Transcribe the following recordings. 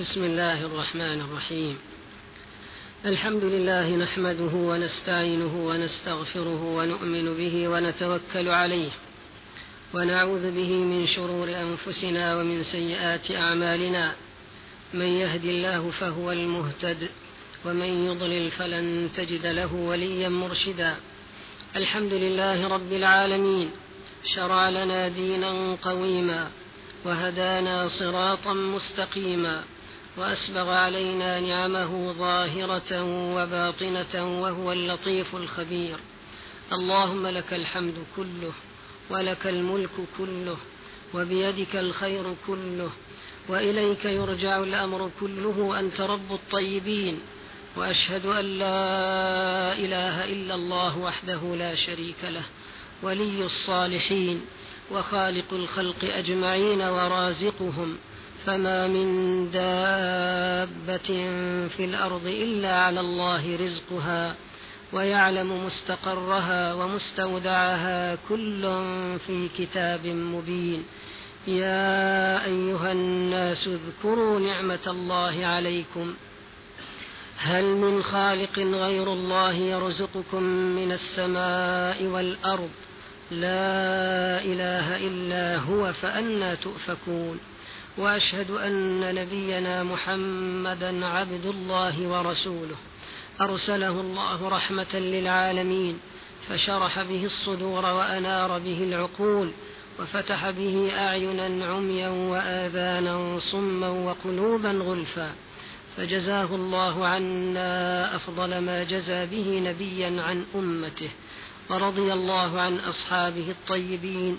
بسم الله الرحمن الرحيم. الحمد لله نحمده ونستعينه ونستغفره ونؤمن به ونتوكل عليه. ونعوذ به من شرور أنفسنا ومن سيئات أعمالنا. من يهد الله فهو المهتد ومن يضلل فلن تجد له وليا مرشدا. الحمد لله رب العالمين. شرع لنا دينا قويما وهدانا صراطا مستقيما. وأسبغ علينا نعمه ظاهرة وباطنة وهو اللطيف الخبير. اللهم لك الحمد كله ولك الملك كله وبيدك الخير كله وإليك يرجع الأمر كله انت رب الطيبين. وأشهد أن لا إله إلا الله وحده لا شريك له ولي الصالحين وخالق الخلق أجمعين ورازقهم. فما من دابة في الأرض إلا على الله رزقها ويعلم مستقرها ومستودعها كل في كتاب مبين. يا أيها الناس اذكروا نعمة الله عليكم. هل من خالق غير الله يرزقكم من السماء والأرض؟ لا إله إلا هو فانى تؤفكون. وأشهد أن نبينا محمدا عبد الله ورسوله. أرسله الله رحمة للعالمين فشرح به الصدور وأنار به العقول وفتح به اعينا عميا واذانا صما وقلوبا غلفا. فجزاه الله عنا أفضل ما جزى به نبيا عن أمته ورضي الله عن أصحابه الطيبين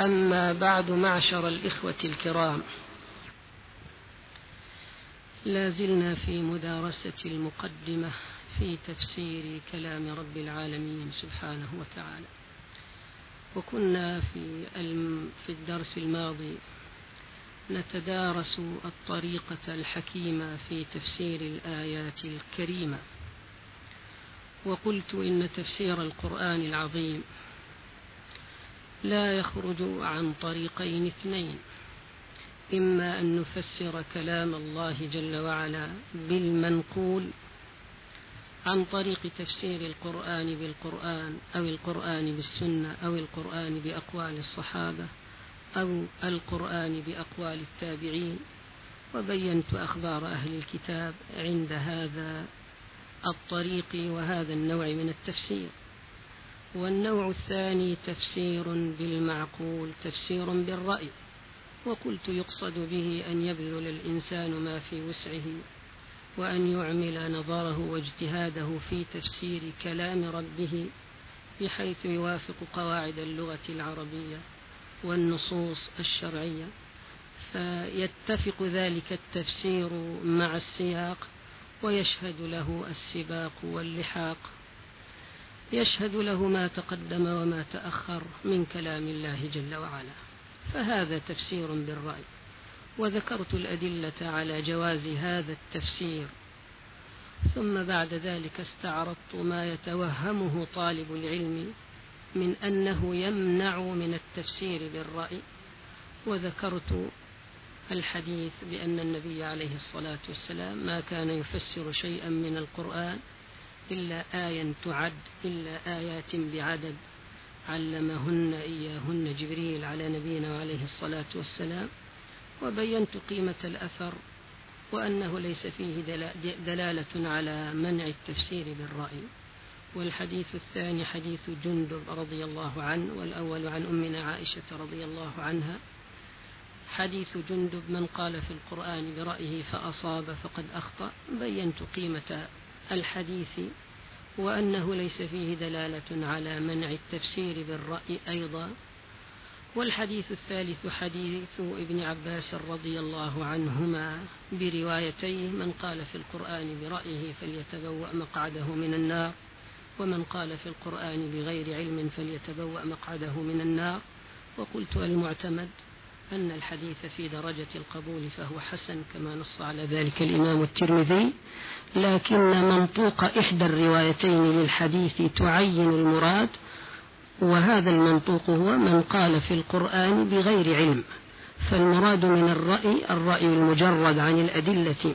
أما بعد معشر الإخوة الكرام لا زلنا في مدارسة المقدمة في تفسير كلام رب العالمين سبحانه وتعالى. وكنا في في الدرس الماضي نتدارس الطريقة الحكيمة في تفسير الآيات الكريمة. وقلت إن تفسير القرآن العظيم لا يخرج عن طريقين اثنين. إما أن نفسر كلام الله جل وعلا بالمنقول عن طريق تفسير القرآن بالقرآن أو القرآن بالسنة أو القرآن بأقوال الصحابة أو القرآن بأقوال التابعين. وبينت أخبار أهل الكتاب عند هذا الطريق وهذا النوع من التفسير. والنوع الثاني تفسير بالمعقول تفسير بالرأي. وقلت يقصد به أن يبذل الإنسان ما في وسعه وأن يعمل نظره واجتهاده في تفسير كلام ربه بحيث يوافق قواعد اللغة العربية والنصوص الشرعية. فيتفق ذلك التفسير مع السياق ويشهد له السباق واللحاق. يشهد له ما تقدم وما تأخر من كلام الله جل وعلا. فهذا تفسير بالرأي. وذكرت الأدلة على جواز هذا التفسير. ثم بعد ذلك استعرضت ما يتوهمه طالب العلم من أنه يمنع من التفسير بالرأي. وذكرت الحديث بأن النبي عليه الصلاة والسلام ما كان يفسر شيئا من القرآن إلا آية تعد إلا آيات بعدد. علمهن إياهن جبريل على نبينا عليه الصلاة والسلام وبينت قيمة الأثر وأنه ليس فيه دلالة على منع التفسير بالرأي. والحديث الثاني حديث جندب رضي الله عنه والأول عن أمنا عائشة رضي الله عنها. حديث جندب من قال في القرآن برأيه فأصاب فقد أخطأ بينت قيمة الحديث وأنه ليس فيه دلالة على منع التفسير بالرأي أيضا. والحديث الثالث حديث ابن عباس رضي الله عنهما بروايتيه من قال في القرآن برأيه فليتبوأ مقعده من النار ومن قال في القرآن بغير علم فليتبوأ مقعده من النار. وقلت المعتمد أن الحديث في درجة القبول فهو حسن كما نص على ذلك الإمام الترمذي لكن منطوق إحدى الروايتين للحديث تعين المراد وهذا المنطوق هو من قال في القرآن بغير علم فالمراد من الرأي الرأي المجرد عن الأدلة.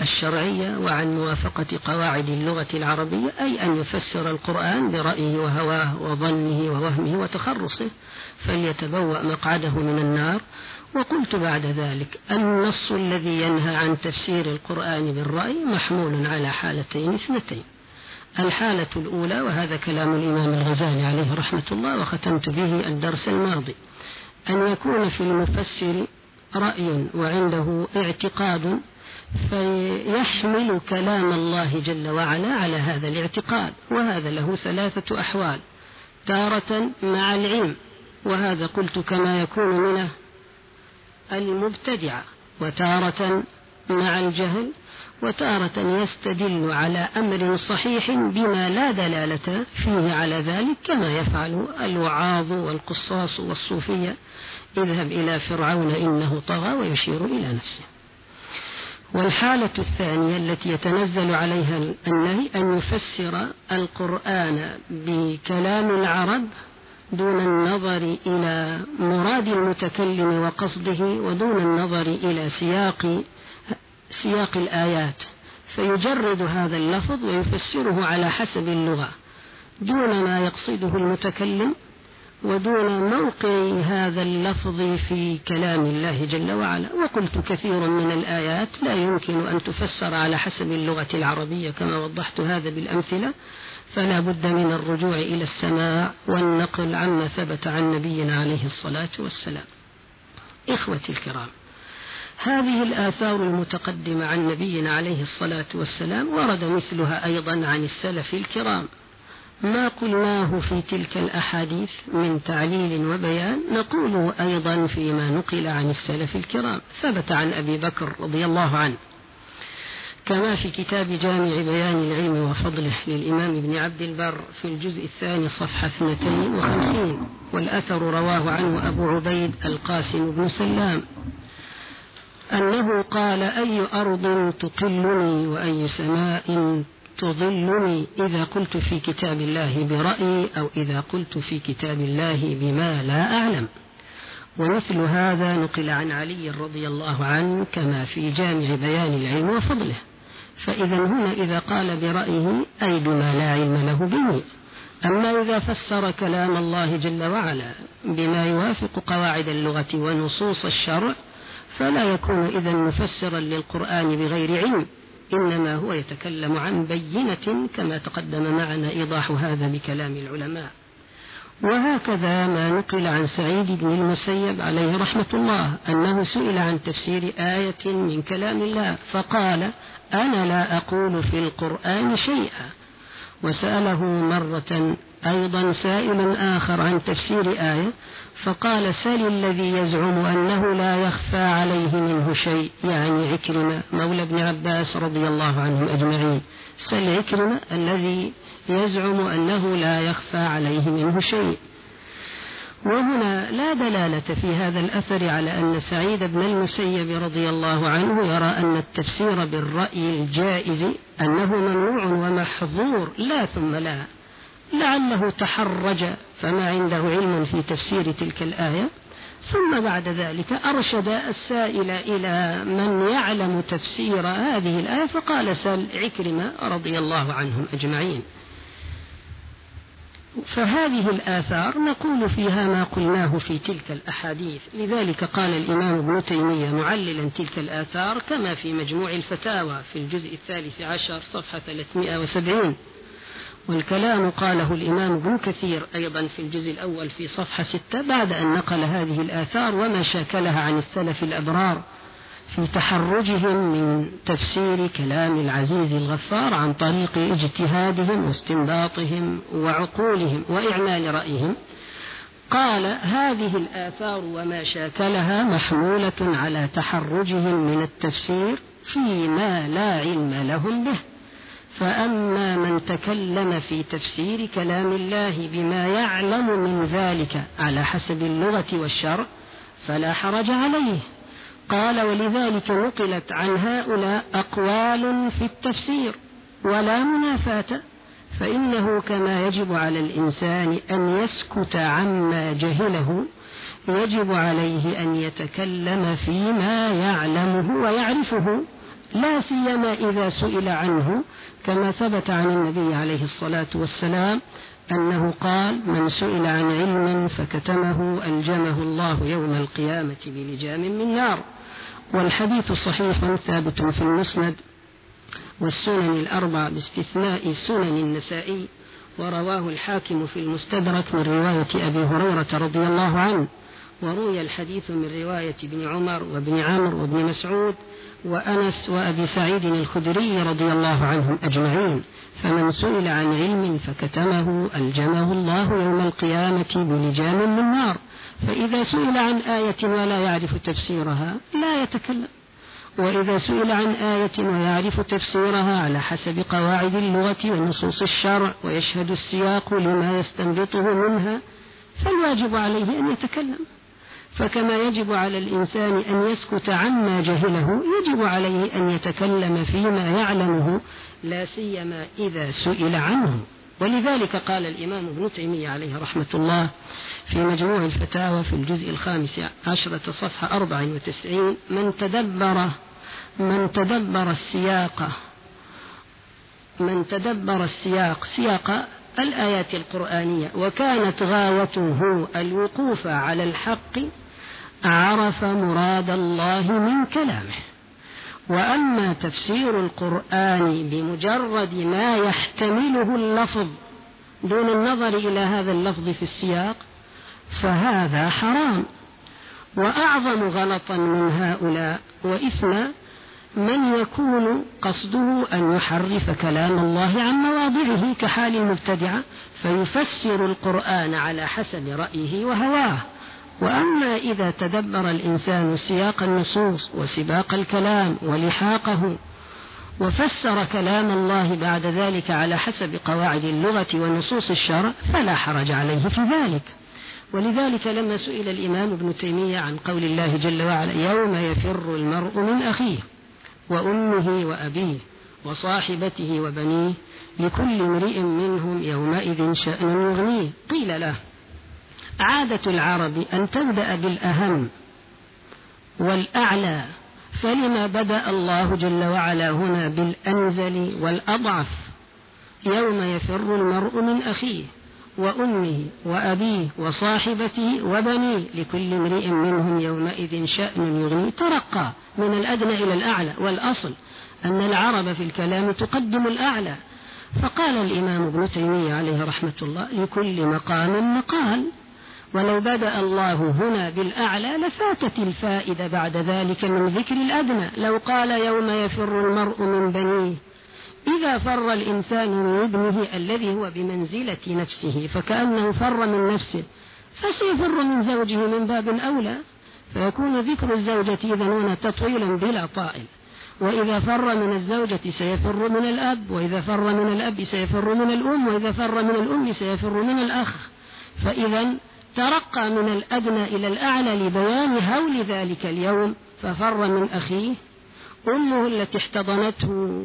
الشرعية وعن موافقة قواعد اللغة العربية أي أن يفسر القرآن برأيه وهواه وظنه ووهمه وتخرصه فليتبوأ مقعده من النار. وقلت بعد ذلك النص الذي ينهى عن تفسير القرآن بالرأي محمول على حالتين اثنتين. الحالة الأولى وهذا كلام الإمام الغزالي عليه رحمة الله وختمت به الدرس الماضي أن يكون في المفسر رأي وعنده اعتقاد فيحمل كلام الله جل وعلا على هذا الاعتقاد وهذا له ثلاثة أحوال. تارة مع العلم وهذا قلت كما يكون من المبتدعة وتارة مع الجهل وتارة يستدل على أمر صحيح بما لا دلالة فيه على ذلك كما يفعل الوعاظ والقصاص والصوفية. اذهب إلى فرعون إنه طغى ويشير إلى نفسه. والحالة الثانية التي يتنزل عليها النهي أن يفسر القرآن بكلام العرب دون النظر إلى مراد المتكلم وقصده ودون النظر إلى سياق سياق الآيات. فيجرد هذا اللفظ ويفسره على حسب اللغة دون ما يقصده المتكلم ودون موقع هذا اللفظ في كلام الله جل وعلا. وقلت كثير من الآيات لا يمكن أن تفسر على حسب اللغة العربية كما وضحت هذا بالأمثلة. فلا بد من الرجوع إلى السماع والنقل عما ثبت عن نبينا عليه الصلاة والسلام. إخوتي الكرام هذه الآثار المتقدمة عن نبينا عليه الصلاة والسلام ورد مثلها أيضا عن السلف الكرام. ما قلناه في تلك الأحاديث من تعليل وبيان نقوله أيضا فيما نقل عن السلف الكرام. ثبت عن أبي بكر رضي الله عنه. كما في كتاب جامع بيان العلم وفضله للإمام ابن عبد البر في الجزء الثاني صفحة 52 والأثر رواه عنه أبو عبيد القاسم بن سلام. أنه قال أي أرض تقلني وأي سماء تضلني إذا قلت في كتاب الله برأيي أو إذا قلت في كتاب الله بما لا أعلم. ومثل هذا نقل عن علي رضي الله عنه كما في جامع بيان العلم وفضله. فإذا هنا إذا قال برأيه أي بما لا علم له به. أما إذا فسر كلام الله جل وعلا بما يوافق قواعد اللغة ونصوص الشرع فلا يكون إذا مفسرا للقرآن بغير علم. إنما هو يتكلم عن بينة كما تقدم معنا إيضاح هذا بكلام العلماء. وهكذا ما نقل عن سعيد بن المسيب عليه رحمة الله أنه سئل عن تفسير آية من كلام الله فقال أنا لا أقول في القرآن شيئا. وسأله مرة أيضا سائل آخر عن تفسير آية فقال سل الذي يزعم أنه لا يخفى عليه منه شيء. يعني عكرمة مولى ابن عباس رضي الله عنهم أجمعين. سل عكرمة الذي يزعم أنه لا يخفى عليه منه شيء. وهنا لا دلالة في هذا الأثر على أن سعيد بن المسيب رضي الله عنه يرى أن التفسير بالرأي الجائز أنه ممنوع ومحظور. لا ثم لا. لعله تحرج فما عنده علم في تفسير تلك الآية. ثم بعد ذلك أرشد السائل إلى من يعلم تفسير هذه الآية فقال سل عكرمة رضي الله عنهم أجمعين. فهذه الآثار نقول فيها ما قلناه في تلك الأحاديث. لذلك قال الإمام ابن تيمية معللا تلك الآثار كما في مجموع الفتاوى في الجزء الثالث عشر صفحة 370 والكلام قاله الإمام ابن كثير أيضا في الجزء الأول في صفحة ستة بعد أن نقل هذه الآثار وما شاكلها عن السلف الأبرار في تحرجهم من تفسير كلام العزيز الغفار عن طريق اجتهادهم واستنباطهم وعقولهم وإعمال رأيهم. قال هذه الآثار وما شاكلها محمولة على تحرجهم من التفسير فيما لا علم لهم به. فأما من تكلم في تفسير كلام الله بما يعلم من ذلك على حسب اللغة والشرع فلا حرج عليه. قال ولذلك نقلت عن هؤلاء أقوال في التفسير ولا منافاة فإنه كما يجب على الإنسان أن يسكت عما جهله يجب عليه أن يتكلم فيما يعلمه ويعرفه لا سيما إذا سئل عنه كما ثبت عن النبي عليه الصلاة والسلام أنه قال من سئل عن علم فكتمه ألجمه الله يوم القيامة بلجام من نار والحديث صحيح ثابت في المسند والسنن الأربع باستثناء سنن النسائي ورواه الحاكم في المستدرك من رواية أبي هريرة رضي الله عنه وروي الحديث من رواية ابن عمر وابن عمرو وابن مسعود وأنس وأبي سعيد الخدري رضي الله عنهم أجمعين فمن سئل عن علم فكتمه ألجمه الله يوم القيامة بلجام من نار. فإذا سئل عن آية ولا يعرف تفسيرها لا يتكلم. وإذا سئل عن آية ويعرف تفسيرها على حسب قواعد اللغة ونصوص الشرع ويشهد السياق لما يستنبطه منها فالواجب عليه أن يتكلم. فكما يجب على الإنسان أن يسكت عما جهله يجب عليه أن يتكلم فيما يعلمه لا سيما إذا سئل عنه. ولذلك قال الإمام ابن تيمية عليه رحمة الله في مجموع الفتاوى في الجزء الخامس عشرة صفحة أربع وتسعين من تدبر من تدبر السياق من تدبر السياق سياق الآيات القرآنية وكانت غايته الوقوف على الحق عرف مراد الله من كلامه. وأما تفسير القرآن بمجرد ما يحتمله اللفظ دون النظر إلى هذا اللفظ في السياق فهذا حرام. وأعظم غلطا من هؤلاء وإثم من يكون قصده أن يحرف كلام الله عن مواضعه كحال المبتدعة فيفسر القرآن على حسب رأيه وهواه. وأما إذا تدبر الإنسان سياق النصوص وسباق الكلام ولحاقه وفسر كلام الله بعد ذلك على حسب قواعد اللغة ونصوص الشرع فلا حرج عليه في ذلك. ولذلك لما سئل الإمام ابن تيمية عن قول الله جل وعلا يوم يفر المرء من أخيه وأمه وأبيه وصاحبته وبنيه لكل امرئ منهم يومئذ شأن يغنيه. قيل له عادة العرب أن تبدأ بالأهم والأعلى فلما بدأ الله جل وعلا هنا بالأنزل والأضعف يوم يفر المرء من أخيه وأمه وأبيه وصاحبته وبنيه لكل امرئ منهم يومئذ شأن يغني ترقى من الأدنى إلى الأعلى. والأصل أن العرب في الكلام تقدم الأعلى. فقال الإمام ابن تيمية عليه رحمة الله لكل مقام مقال. ولو بدأ الله هنا بالأعلى لفاتت الفائدة بعد ذلك من ذكر الأدنى. لو قال يوم يفر المرء من بنيه إذا فر الإنسان من ابنه الذي هو بمنزلة نفسه فكأنه فر من نفسه فسيفر من زوجه من باب أولى. فيكون ذكر الزوجة إذا هنا تطويلا بلا طائل. وإذا فر من الزوجة سيفر من الأب وإذا فر من الأب سيفر من الأم وإذا فر من الأم سيفر من الأخ. فإذا ترقى من الأدنى إلى الأعلى لبيان هول ذلك اليوم. ففر من أخيه أمه التي احتضنته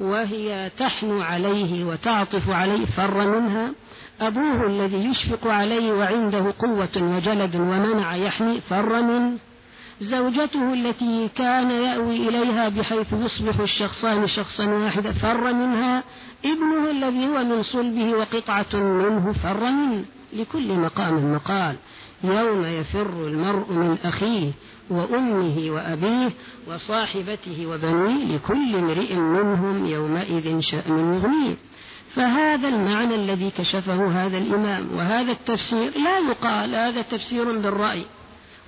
وهي تحنو عليه وتعطف عليه. فر منها أبوه الذي يشفق عليه وعنده قوة وجلد ومنع يحمي. فر منه زوجته التي كان يأوي إليها بحيث يصبح الشخصان شخصا واحدا. فر منها ابنه الذي هو من صلبه وقطعة منه. فر منه لكل مقام مقال. يوم يفر المرء من أخيه وأمه وأبيه وصاحبته وبنيه لكل امرئ منهم يومئذ شأن يغنيه فهذا المعنى الذي كشفه هذا الإمام وهذا التفسير لا يقال هذا تفسير بالرأي.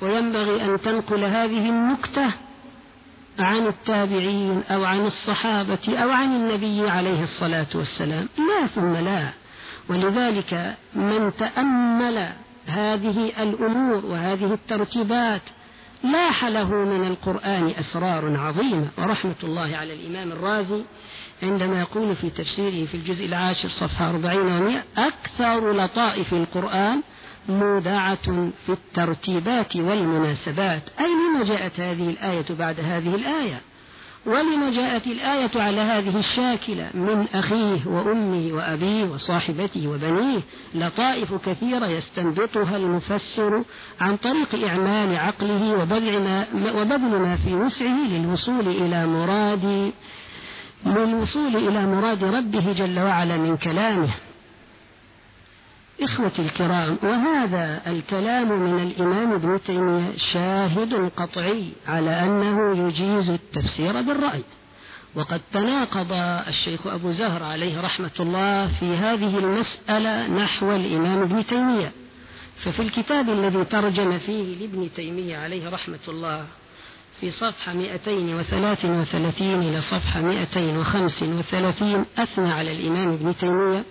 وينبغي أن تنقل هذه النكتة عن التابعين أو عن الصحابة أو عن النبي عليه الصلاة والسلام. لا ثم لا. ولذلك من تأمل هذه الأمور وهذه الترتيبات لاح له من القرآن أسرار عظيمة. ورحمة الله على الإمام الرازي عندما يقول في تفسيره في الجزء العاشر صفحة أربعين ومئة أكثر لطائف القرآن مودعة في الترتيبات والمناسبات. أي لما جاءت هذه الآية بعد هذه الآية؟ ولم جاءت الآية على هذه الشاكلة من أخيه وأمه وأبيه وصاحبته وبنيه لطائف كثيرة يستنبطها المفسر عن طريق إعمال عقله وبذل ما, وبذل ما في وسعه للوصول إلى مراد للوصول إلى مراد ربه جل وعلا من كلامه. إخوتي الكرام وهذا الكلام من الإمام ابن تيمية شاهد قطعي على أنه يجيز التفسير بالرأي. وقد تناقض الشيخ أبو زهر عليه رحمة الله في هذه المسألة نحو الإمام ابن تيمية. ففي الكتاب الذي ترجم فيه لابن تيمية عليه رحمة الله في صفحة 233 إلى صفحة 235 أثنى على الإمام ابن تيمية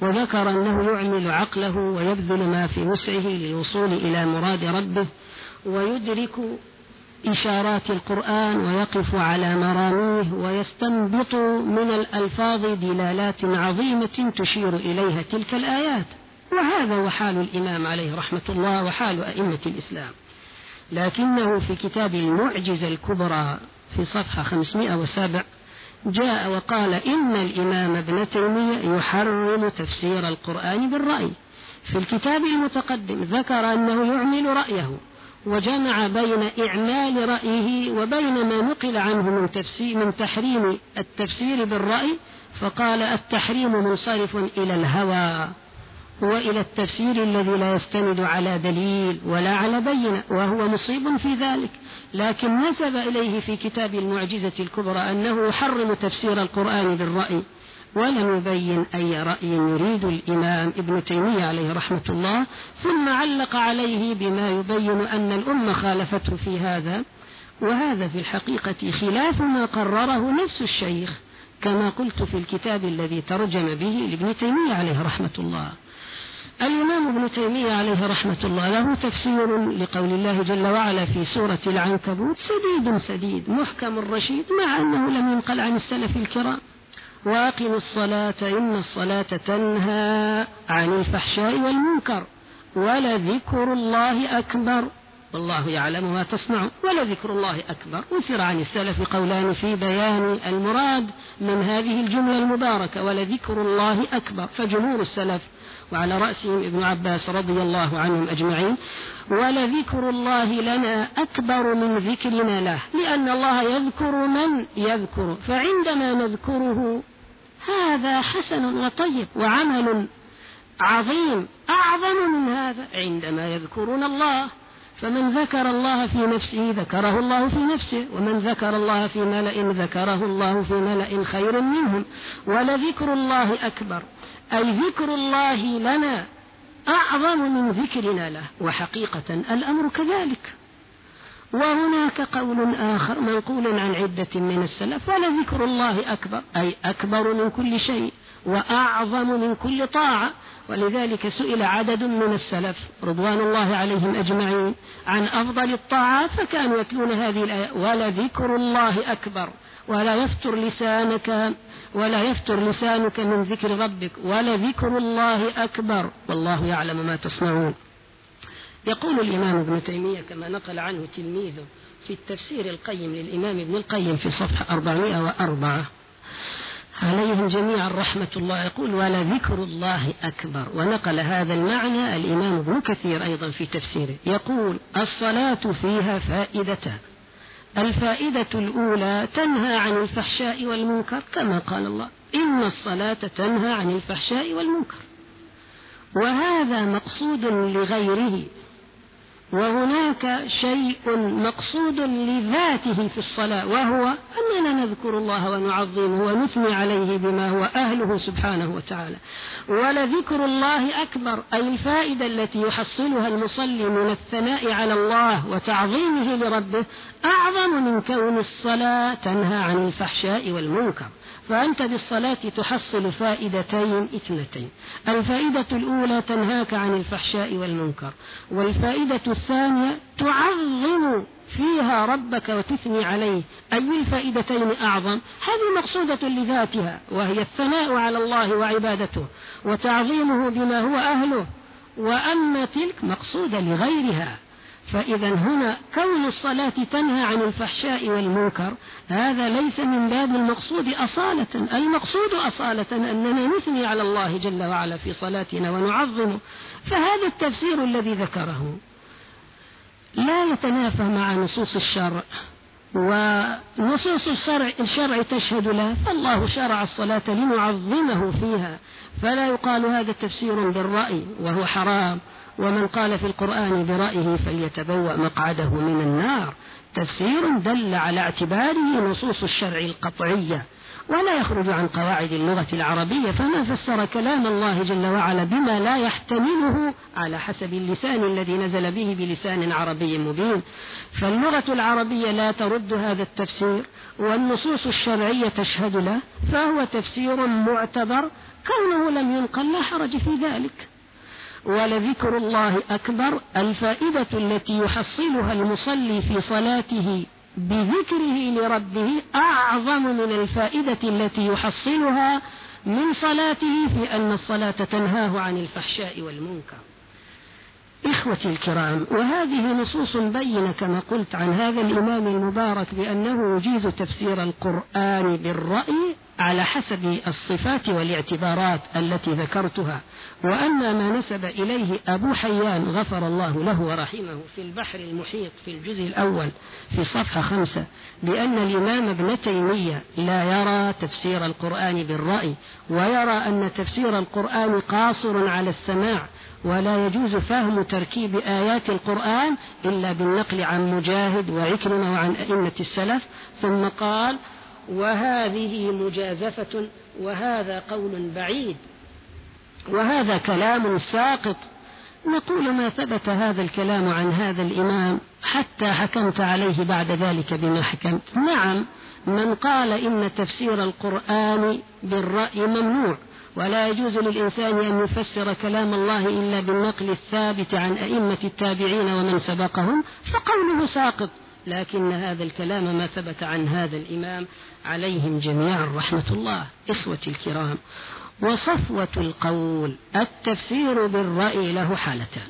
وذكر أنه يعمل عقله ويبذل ما في وسعه للوصول إلى مراد ربه ويدرك إشارات القرآن ويقف على مراميه ويستنبط من الألفاظ دلالات عظيمة تشير إليها تلك الآيات. وهذا وحال الإمام عليه رحمة الله وحال أئمة الإسلام. لكنه في كتاب المعجزة الكبرى في صفحة 507 جاء وقال إن الإمام ابن تيمية يحرم تفسير القرآن بالرأي. في الكتاب المتقدم ذكر أنه يعمل رأيه وجمع بين إعمال رأيه وبين ما نقل عنه من, تفسير من تحريم التفسير بالرأي فقال التحريم منصرف إلى الهوى. وإلى التفسير الذي لا يستند على دليل ولا على بينة وهو مصيب في ذلك. لكن نسب إليه في كتاب المعجزة الكبرى أنه يحرم تفسير القرآن بالرأي ولم يبين أي رأي يريد الإمام ابن تيمية عليه رحمة الله ثم علق عليه بما يبين أن الأمة خالفته في هذا. وهذا في الحقيقة خلاف ما قرره نفس الشيخ كما قلت في الكتاب الذي ترجم به لابن تيمية عليه رحمة الله. الإمام ابن تيمية عليه رحمة الله له تفسير لقول الله جل وعلا في سورة العنكبوت سديد سديد محكم رشيد مع أنه لم ينقل عن السلف الكرام. وأقم الصلاة إن الصلاة تنهى عن الفحشاء والمنكر ولذكر الله أكبر. والله يعلم ما تصنع ولذكر الله أكبر. أثر عن السلف قولان في بيان المراد من هذه الجملة المباركة ولذكر الله أكبر. فجمهور السلف وعلى رأسهم ابن عباس رضي الله عنهم أجمعين. ولذكر الله لنا أكبر من ذكرنا له لأن الله يذكر من يذكر فعندما نذكره هذا حسن وطيب وعمل عظيم أعظم من هذا عندما يذكرون الله. فمن ذكر الله في نفسه ذكره الله في نفسه ومن ذكر الله في ملأ ذكره الله في ملأ خير منهم. ولذكر الله أكبر. أي ذكر الله لنا أعظم من ذكرنا له وحقيقة الأمر كذلك. وهناك قول آخر منقول عن عدة من السلف ولذكر الله أكبر. أي أكبر من كل شيء وأعظم من كل طاعة. ولذلك سئل عدد من السلف رضوان الله عليهم أجمعين عن أفضل الطاعات فكانوا يتلون هذه الآية ولذكر الله أكبر. ولا يفتر لسانك ولا يفتر لسانك من ذكر ربك ولذكر الله أكبر والله يعلم ما تصنعون. يقول الإمام ابن تيمية كما نقل عنه تلميذه في التفسير القيم للإمام ابن القيم في صفحة 404 عليهم جميعا رحمة الله. يقول ولذكر الله أكبر. ونقل هذا المعنى الإمام ابن كثير أيضا في تفسيره. يقول الصلاة فيها فائدتان الفائدة الأولى تنهى عن الفحشاء والمنكر كما قال الله. إن الصلاة تنهى عن الفحشاء والمنكر. وهذا مقصود لغيره. وهناك شيء مقصود لذاته في الصلاة وهو نذكر الله ونعظمه ونثني عليه بما هو أهله سبحانه وتعالى. ولذكر الله أكبر أي الفائدة التي يحصلها المصلي من الثناء على الله وتعظيمه لربه أعظم من كون الصلاة تنهى عن الفحشاء والمنكر. فأنت بالصلاة تحصل فائدتين اثنتين. الفائدة الأولى تنهاك عن الفحشاء والمنكر والفائدة الثانية تعظم فيها ربك وتثني عليه. أي الفائدتين أعظم؟ هذه مقصودة لذاتها وهي الثناء على الله وعبادته وتعظيمه بما هو أهله. وأما تلك مقصودة لغيرها. فإذا هنا كون الصلاة تنهى عن الفحشاء والمنكر هذا ليس من باب المقصود أصالة. المقصود أصالة أننا نثني على الله جل وعلا في صلاتنا ونعظمه. فهذا التفسير الذي ذكره. لا يتنافى مع نصوص الشرع. ونصوص الشرع, الشرع تشهد له. فالله شرع الصلاة لنعظمه فيها. فلا يقال هذا تفسير بالرأي وهو حرام. ومن قال في القرآن برأيه فليتبوأ مقعده من النار. تفسير دل على اعتباره نصوص الشرع القطعية. ولا يخرج عن قواعد اللغة العربية فما فسر كلام الله جل وعلا بما لا يحتمله على حسب اللسان الذي نزل به بلسان عربي مبين. فاللغة العربية لا ترد هذا التفسير والنصوص الشرعية تشهد له فهو تفسير معتبر كونه لم ينقل لا حرج في ذلك. ولذكر الله أكبر الفائدة التي يحصلها المصلي في صلاته بذكره لربه أعظم من الفائدة التي يحصلها من صلاته في أن الصلاة تنهاه عن الفحشاء والمنكر. إخوتي الكرام وهذه نصوص بينة كما قلت عن هذا الإمام المبارك بأنه يجيز تفسير القرآن بالرأي على حسب الصفات والاعتبارات التي ذكرتها وأما ما نسب إليه أبو حيان غفر الله له ورحمه في البحر المحيط في الجزء الأول في صفحة خمسة بأن الإمام ابن تيمية لا يرى تفسير القرآن بالرأي ويرى أن تفسير القرآن قاصر على السماع ولا يجوز فهم تركيب آيات القرآن إلا بالنقل عن مجاهد وعكرمة وعن أئمة السلف ثم قال وهذه مجازفة وهذا قول بعيد وهذا كلام ساقط. نقول ما ثبت هذا الكلام عن هذا الإمام حتى حكمت عليه بعد ذلك بما حكمت. نعم من قال إن تفسير القرآن بالرأي ممنوع ولا يجوز للإنسان أن يفسر كلام الله إلا بالنقل الثابت عن أئمة التابعين ومن سبقهم فقوله ساقط. لكن هذا الكلام ما ثبت عن هذا الإمام عليهم جميعا رحمة الله إخوتي الكرام. وصفوة القول التفسير بالرأي له حالتان.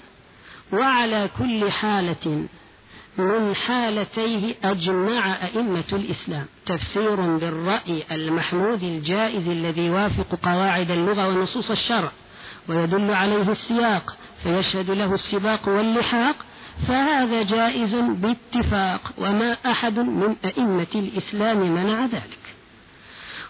وعلى كل حالة من حالتيه أجمع أئمة الإسلام. تفسير بالرأي المحمود الجائز الذي يوافق قواعد اللغة ونصوص الشرع ويدل عليه السياق فيشهد له السباق واللحاق فهذا جائز باتفاق وما أحد من أئمة الإسلام منع ذلك.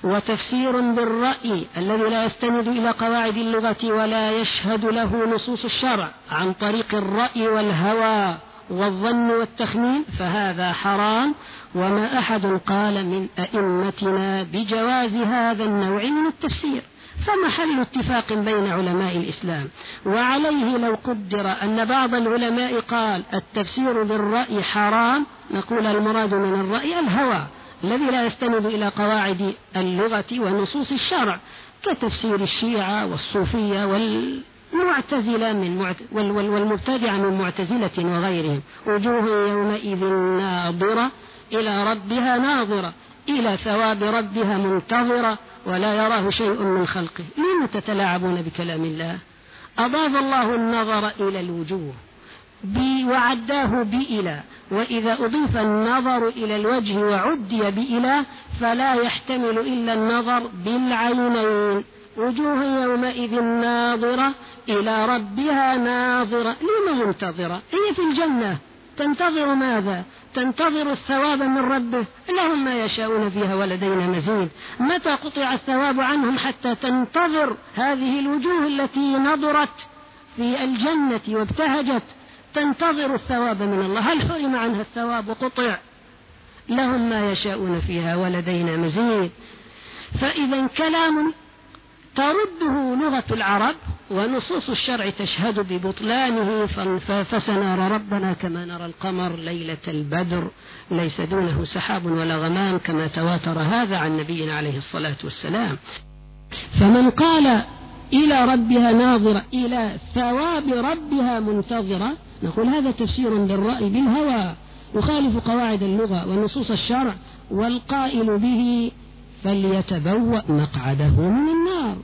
وتفسير بالرأي الذي لا يستند إلى قواعد اللغة ولا يشهد له نصوص الشرع عن طريق الرأي والهوى والظن والتخمين فهذا حرام وما أحد قال من أئمتنا بجواز هذا النوع من التفسير. فمحل اتفاق بين علماء الإسلام. وعليه لو قدر أن بعض العلماء قال التفسير بالرأي حرام نقول المراد من الرأي الهوى الذي لا يستند إلى قواعد اللغة ونصوص الشرع كتفسير الشيعة والصوفية والمعتزلة من معت... والمبتدعة من معتزلة وغيرهم. وجوه يومئذ ناظرة إلى ربها ناظرة إلى ثواب ربها منتظرة. ولا يراه شيء من خلقه. لم تتلاعبون بكلام الله؟ أضاف الله النظر إلى الوجوه. وعداه بإلى وإذا أضيف النظر إلى الوجه وعدي بإلى فلا يحتمل إلا النظر بالعينين. وجوه يومئذ ناظرة إلى ربها ناظرة. لما منتظرة هي في الجنة. تنتظر ماذا؟ تنتظر الثواب من ربه. لهم ما يشاءون فيها ولدينا مزيد. متى قطع الثواب عنهم حتى تنتظر هذه الوجوه التي نظرت في الجنة وابتهجت؟ تنتظر الثواب من الله. هل حرم عنها الثواب وقطع؟ لهم ما يشاءون فيها ولدينا مزيد. فإذا كلام ترده لغة العرب ونصوص الشرع تشهد ببطلانه فسنرى ربنا كما نرى القمر ليلة البدر. ليس دونه سحاب ولا غمام كما تواتر هذا عن نبينا عليه الصلاة والسلام. فمن قال إلى ربها ناظرة إلى ثواب ربها منتظرة نقول هذا تفسير للرأي بالهوى يخالف قواعد اللغة ونصوص الشرع والقائل به فليتبوأ مقعده من النار.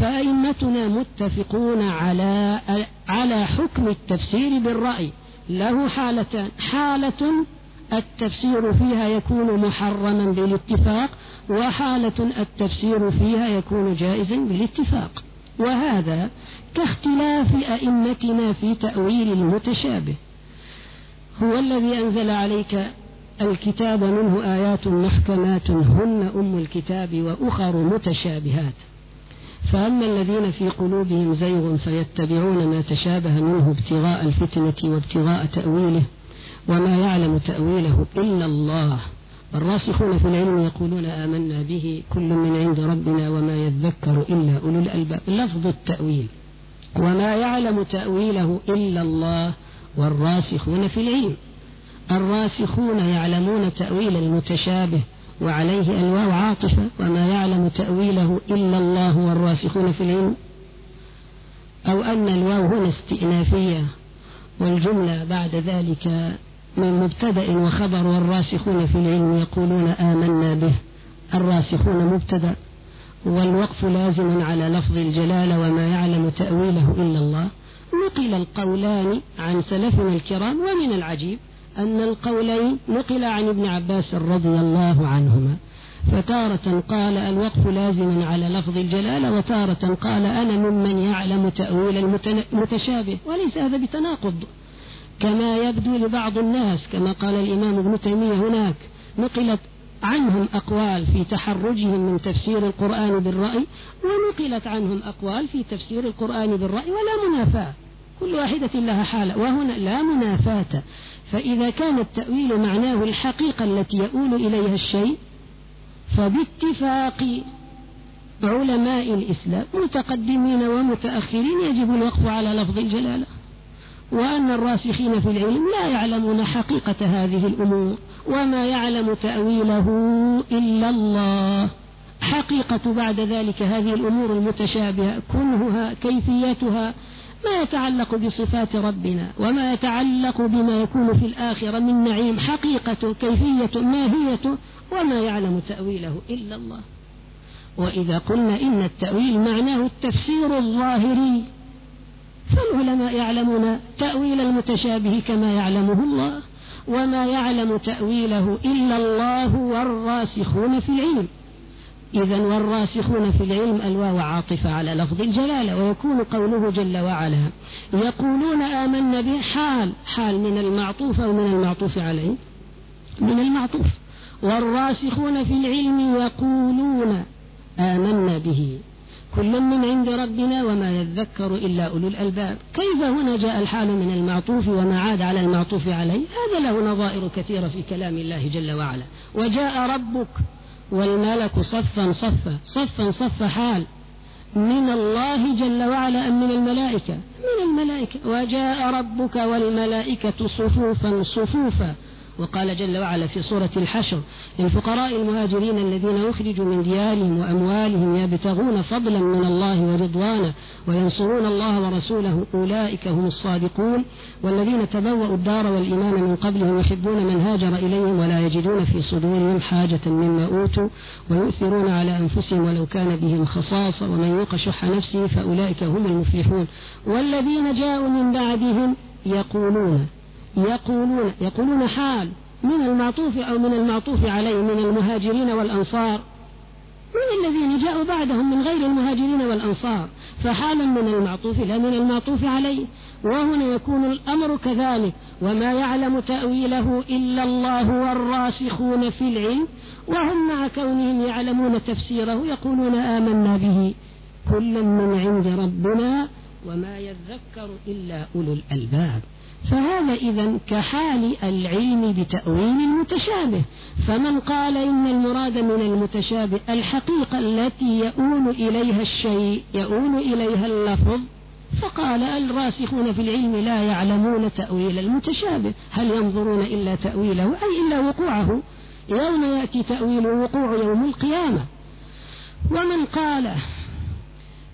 فأئمتنا متفقون على على حكم التفسير بالرأي. له حالتان. حالة التفسير فيها يكون محرما بالاتفاق وحالة التفسير فيها يكون جائزا بالاتفاق. وهذا كاختلاف أئمتنا في تأويل المتشابه. هو الذي أنزل عليك الكتاب منه آيات محكمات هن أم الكتاب وأخر متشابهات. فأما الذين في قلوبهم زيغ فيتبعون ما تشابه منه ابتغاء الفتنة وابتغاء تأويله وما يعلم تأويله إلا الله الراسخون في العلم يقولون آمنا به كل من عند ربنا وما يذكر إلا أولو الألباب. لفظ التأويل. وما يعلم تأويله إلا الله والراسخون في العلم. الراسخون يعلمون تأويل المتشابه وعليه الواو عاطفة وما يعلم تأويله إلا الله والراسخون في العلم. أو أن الواو هنا استئنافية والجملة بعد ذلك من مبتدأ وخبر والراسخون في العلم يقولون آمنا به. الراسخون مبتدأ والوقف لازم على لفظ الجلالة وما يعلم تأويله إلا الله. نقل القولان عن سلفنا الكرام ومن العجيب أن القولين نقل عن ابن عباس رضي الله عنهما. فتارة قال الوقف لازم على لفظ الجلالة وتارة قال أنا ممن يعلم تأويل المتشابه. وليس هذا بتناقض. كما يبدو لبعض الناس كما قال الإمام ابن تيمية هناك نقلت عنهم أقوال في تحرجهم من تفسير القرآن بالرأي ونقلت عنهم أقوال في تفسير القرآن بالرأي ولا منافاة. كل واحدة لها حالة وهنا لا منافاة. فإذا كان التأويل معناه الحقيقة التي يؤول إليها الشيء فباتفاق علماء الإسلام متقدمين ومتأخرين يجب الوقف على لفظ الجلالة. وأن الراسخين في العلم لا يعلمون حقيقة هذه الأمور وما يعلم تأويله إلا الله. حقيقة بعد ذلك هذه الأمور المتشابهة كنهها كيفيتها ما يتعلق بصفات ربنا وما يتعلق بما يكون في الآخرة من نعيم حقيقة كيفية ماهية وما يعلم تأويله إلا الله. وإذا قلنا إن التأويل معناه التفسير الظاهري فالعلماء يعلمون تأويل المتشابه كما يعلمه الله وما يعلم تأويله إلا الله والراسخون في العلم. إذا والراسخون في العلم الواو عاطفة على لفظ الجلالة ويكون قوله جل وعلا يقولون آمنا به حال حال من المعطوف أو من المعطوف عليه. من المعطوف. والراسخون في العلم يقولون آمنا به. كل من عند ربنا وما يذكر إلا أولو الألباب. كيف هنا جاء الحال من المعطوف وما عاد على المعطوف عليه؟ هذا له نظائر كثيرة في كلام الله جل وعلا. وجاء ربك. والملك صفا صفا صفا صفا حال. من الله جل وعلا أم من الملائكة؟ من الملائكة. وجاء ربك والملائكة صفوفا صفوفا. وقال جل وعلا في سورة الحشر للفقراء المهاجرين الذين أخرجوا من ديارهم وأموالهم يبتغون فضلا من الله ورضوانا وينصرون الله ورسوله أولئك هم الصادقون. والذين تبوأوا الدار والإيمان من قبلهم يحبون من هاجر إليهم ولا يجدون في صدورهم حاجة مما أوتوا ويؤثرون على أنفسهم ولو كان بهم خصاصة. ومن يوق شح نفسه فأولئك هم المفلحون. والذين جاءوا من بعدهم يقولون يقولون يقولون حال. من المعطوف أو من المعطوف عليه؟ من المهاجرين والأنصار. من الذين جاءوا بعدهم من غير المهاجرين والأنصار؟ فحالا من المعطوف لا من المعطوف عليه. وهنا يكون الأمر كذلك. وما يعلم تأويله إلا الله والراسخون في العلم. وهم مع كونهم يعلمون تفسيره يقولون آمنا به. كلا من عند ربنا وما يذكر إلا أولو الألباب. فهذا إذا كحال العلم بتأويل المتشابه. فمن قال إن المراد من المتشابه الحقيقة التي يؤول إليها الشيء يؤول إليها اللفظ فقال الراسخون في العلم لا يعلمون تأويل المتشابه. هل ينظرون إلا تأويله؟ أي إلا وقوعه؟ يوم يأتي تأويل وقوع يوم القيامة. ومن قال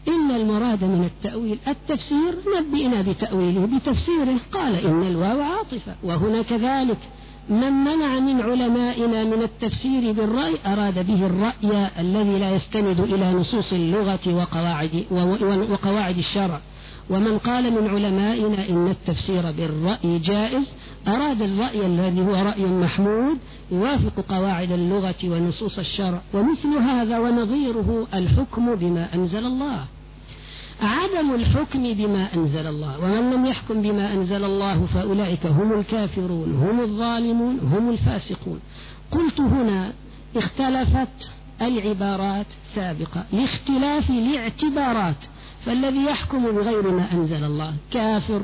إن المراد من التأويل التفسير نبئنا بتأويله بتفسيره. قال إن الواو عاطفة وهنا كذلك من منع من علمائنا من التفسير بالرأي أراد به الرأي الذي لا يستند إلى نصوص اللغة وقواعد, وقواعد الشرع. ومن قال من علمائنا إن التفسير بالرأي جائز أراد الرأي الذي هو رأي محمود يوافق قواعد اللغة ونصوص الشرع ومثل هذا ونظيره الحكم بما أنزل الله. عدم الحكم بما أنزل الله ومن لم يحكم بما أنزل الله فأولئك هم الكافرون هم الظالمون هم الفاسقون. قلت هنا اختلفت العبارات سابقة لاختلاف الاعتبارات. فالذي يحكم بغير ما أنزل الله كافر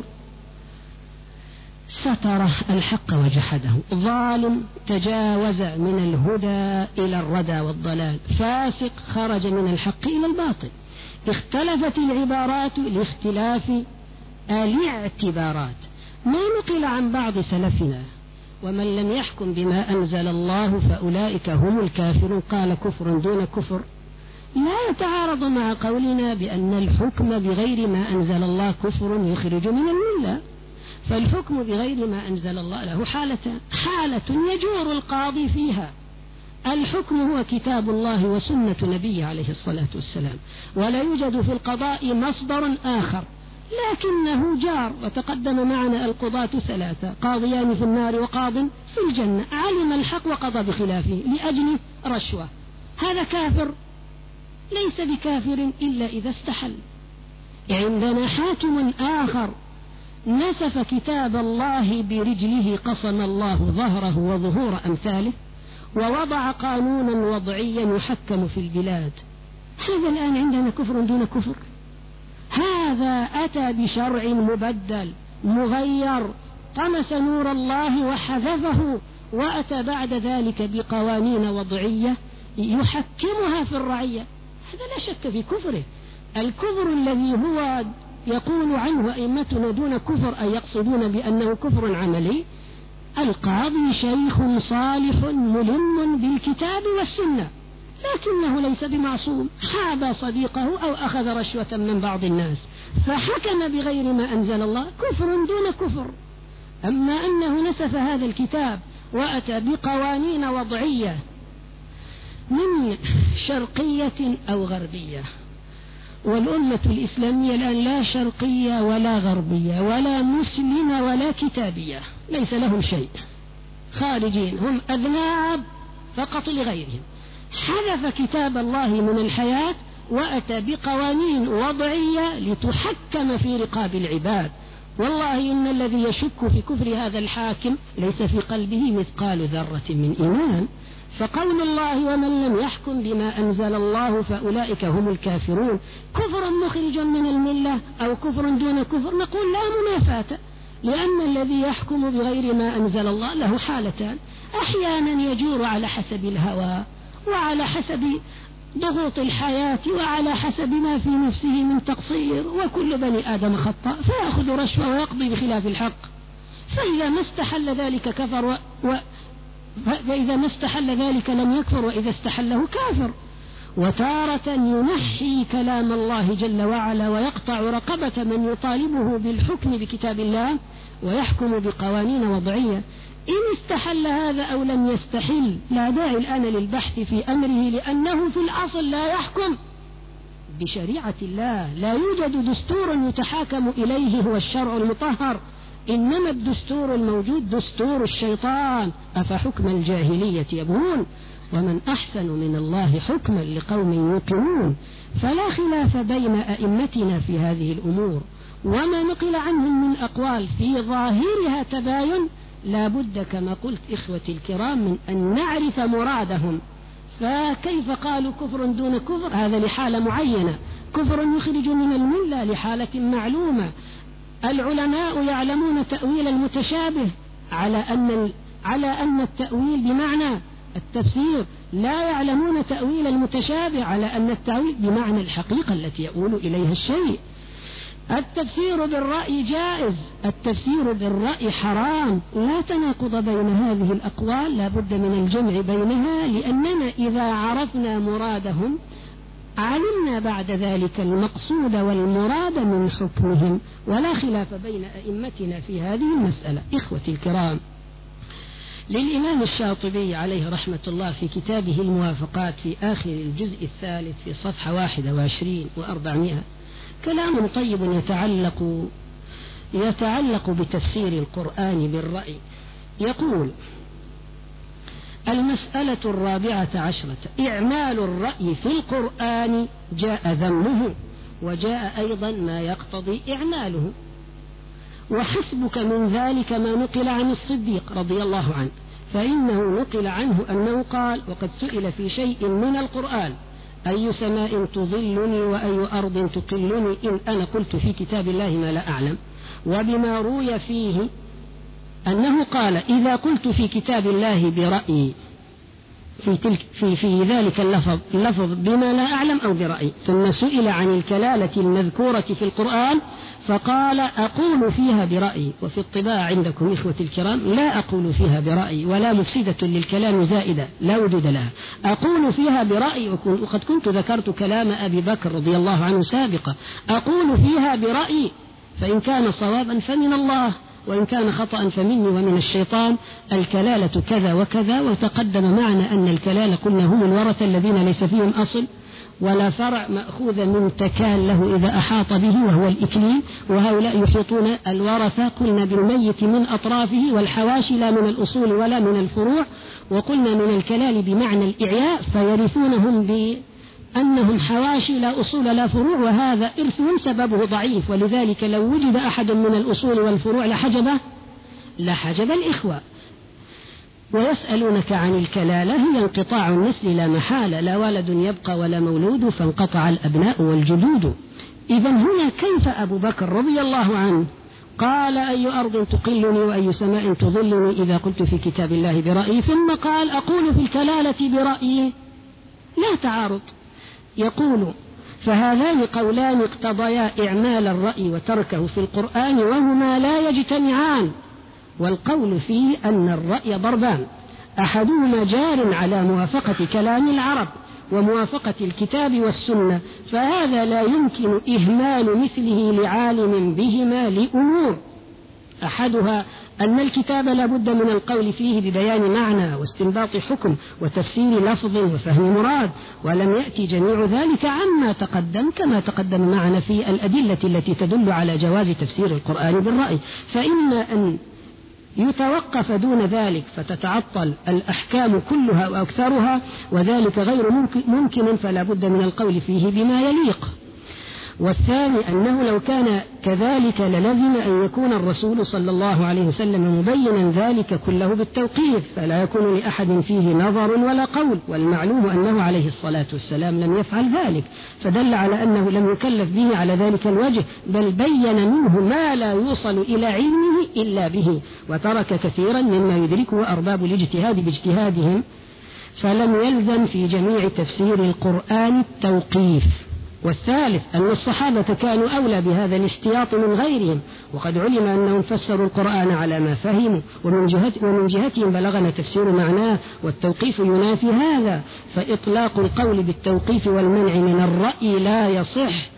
ستر الحق وجحده. ظالم تجاوز من الهدى إلى الردى والضلال. فاسق خرج من الحق إلى الباطل. اختلفت العبارات لاختلاف الاعتبارات ما نقل عن بعض سلفنا؟ ومن لم يحكم بما أنزل الله فأولئك هم الكافرون. قال كفر دون كفر. لا يتعارض مع قولنا بأن الحكم بغير ما أنزل الله كفر يخرج من الملة. فالحكم بغير ما أنزل الله له حالتان حالة يجور القاضي فيها. الحكم هو كتاب الله وسنة نبيه عليه الصلاة والسلام. ولا يوجد في القضاء مصدر آخر. لكنه جار. وتقدم معنا القضاة ثلاثة. قاضيان في النار وقاض في الجنة. علم الحق وقضى بخلافه لأجل رشوة. هذا كافر. ليس بكافر إلا إذا استحل. عندنا حاكم آخر نسف كتاب الله برجله قصم الله ظهره وظهور أمثاله ووضع قانونا وضعيا يحكم في البلاد. هذا الآن عندنا كفر دون كفر. هذا أتى بشرع مبدل مغير طمس نور الله وحذفه وأتى بعد ذلك بقوانين وضعية يحكمها في الرعية. هذا لا شك في كفره. الكفر الذي هو يقول عنه أئمتنا دون كفر أي يقصدون بأنه كفر عملي القاضي شيخ صالح ملم بالكتاب والسنة لكنه ليس بمعصوم. حاب صديقه أو أخذ رشوة من بعض الناس فحكم بغير ما أنزل الله. كفر دون كفر. أما أنه نسف هذا الكتاب وأتى بقوانين وضعية من شرقية أو غربية؟ والأمة الإسلامية الآن لا شرقية ولا غربية ولا مسلمة ولا كتابية ليس لهم شيء. خارجين هم أذناب فقط لغيرهم. حذف كتاب الله من الحياة وأتى بقوانين وضعية لتحكم في رقاب العباد. والله إن الذي يشك في كفر هذا الحاكم ليس في قلبه مثقال ذرة من إيمان. فقول الله ومن لم يحكم بما أنزل الله فأولئك هم الكافرون. كفر مخرج من الملة أو كفر دون كفر نقول لا منافاة لأن الذي يحكم بغير ما أنزل الله له حالتان. أحيانا يجور على حسب الهوى وعلى حسب ضغوط الحياة وعلى حسب ما في نفسه من تقصير وكل بني آدم خطأ فيأخذ رشوة ويقضي بخلاف الحق. فإذا ما استحل ذلك كفر و... و... فإذا ما استحل ذلك لم يكفر وإذا استحله كافر. وتارة ينحي كلام الله جل وعلا ويقطع رقبة من يطالبه بالحكم بكتاب الله ويحكم بقوانين وضعية. إن استحل هذا أو لم يستحل لا داعي الآن للبحث في أمره لأنه في الأصل لا يحكم. بشريعة الله لا يوجد دستور يتحاكم إليه هو الشرع المطهر. إنما الدستور الموجود دستور الشيطان. أفحكم الجاهلية يبغون؟ ومن أحسن من الله حكما لقوم يوقنون. فلا خلاف بين أئمتنا في هذه الأمور. وما نقل عنهم من أقوال في ظاهرها تباين. لا بد كما قلت إخوتي الكرام من أن نعرف مرادهم. فكيف قالوا كفر دون كفر؟ هذا لحالة معينة. كفر يخرج من الملة لحالة معلومة. العلماء يعلمون تأويل المتشابه على أن على أن التأويل بمعنى التفسير لا يعلمون تأويل المتشابه على أن التأويل بمعنى الحقيقة التي يؤول إليها الشيء. التفسير بالرأي جائز التفسير بالرأي حرام. لا تناقض بين هذه الأقوال لا بد من الجمع بينها لأننا إذا عرفنا مرادهم علمنا بعد ذلك المقصود والمراد من حكمهم. ولا خلاف بين أئمتنا في هذه المسألة إخوتي الكرام. للإمام الشاطبي عليه رحمة الله في كتابه الموافقات في آخر الجزء الثالث في صفحة واحدة وعشرين وأربعمائة كلام طيب يتعلق يتعلق بتفسير القرآن بالرأي. يقول المسألة الرابعة عشرة. إعمال الرأي في القرآن جاء ذمه وجاء أيضا ما يقتضي إعماله. وحسبك من ذلك ما نقل عن الصديق رضي الله عنه فإنه نقل عنه أنه قال وقد سئل في شيء من القرآن أي سماء تظلني وأي أرض تقلني إن أنا قلت في كتاب الله ما لا أعلم وبما روي فيه أنه قال إذا قلت في كتاب الله برأيي في, تلك في, في ذلك اللفظ, اللفظ بما لا أعلم أو برأيي ثم سئل عن الكلالة المذكورة في القرآن فقال أقول فيها برأيي وفي الطباع عندكم إخوتي الكرام لا أقول فيها برأيي ولا مفسدة للكلام زائدة لا وجود لها. أقول فيها برأيي وقد كنت ذكرت كلام أبي بكر رضي الله عنه سابقا. أقول فيها برأيي فإن كان صوابا فمن الله. وإن كان خطأ فمني ومن الشيطان الكلالة كذا وكذا وتقدم معنا أن الكلالة قلنا هم الورثة الذين ليس فيهم أصل ولا فرع مأخوذ من تكال له إذا أحاط به وهو الإكليل وهؤلاء يحيطون الورثة قلنا بالميت من أطرافه والحواشي لا من الأصول ولا من الفروع وقلنا من الكلال بمعنى الإعياء فيرثونهم بأنهم حواشي لا أصول لا فروع وهذا إرثهم سببه ضعيف. ولذلك لو وجد أحد من الأصول والفروع لحجبه لحجب الإخوة. ويسألونك عن الكلالة هي انقطاع النسل لا محالة لا ولد يبقى ولا مولود فانقطع الأبناء والجدود. إذا هنا كيف أبو بكر رضي الله عنه قال أي أرض تقلني وأي سماء تظلني إذا قلت في كتاب الله برأيي ثم قال أقول في الكلالة برأيي. لا تعارض. يقول فهذان قولان اقتضيا إعمال الرأي وتركه في القرآن وهما لا يجتمعان والقول فيه أن الرأي ضربان أحدهما جار على موافقة كلام العرب وموافقة الكتاب والسنة فهذا لا يمكن إهمال مثله لعالم بهما لأمور. أحدها أن الكتاب لا بد من القول فيه ببيان معنى واستنباط حكم وتفسير لفظ وفهم مراد ولم يأتي جميع ذلك عما تقدم كما تقدم معنا في الأدلة التي تدل على جواز تفسير القرآن بالرأي. فإما أن يتوقف دون ذلك فتتعطل الأحكام كلها وأكثرها وذلك غير ممكن فلا بد من القول فيه بما يليق. والثاني أنه لو كان كذلك للزم أن يكون الرسول صلى الله عليه وسلم مبينا ذلك كله بالتوقيف فلا يكون لأحد فيه نظر ولا قول والمعلوم أنه عليه الصلاة والسلام لم يفعل ذلك فدل على أنه لم يكلف به على ذلك الوجه بل بين منه ما لا يوصل إلى علمه إلا به وترك كثيرا مما يدركه أرباب الاجتهاد باجتهادهم فلم يلزم في جميع تفسير القرآن التوقيف. والثالث أن الصحابة كانوا أولى بهذا الاحتياط من غيرهم وقد علم أنهم فسروا القرآن على ما فهموا ومن, جهة ومن جهتهم بلغنا تفسير معناه والتوقيف ينافي هذا فإطلاق القول بالتوقيف والمنع من الرأي لا يصح.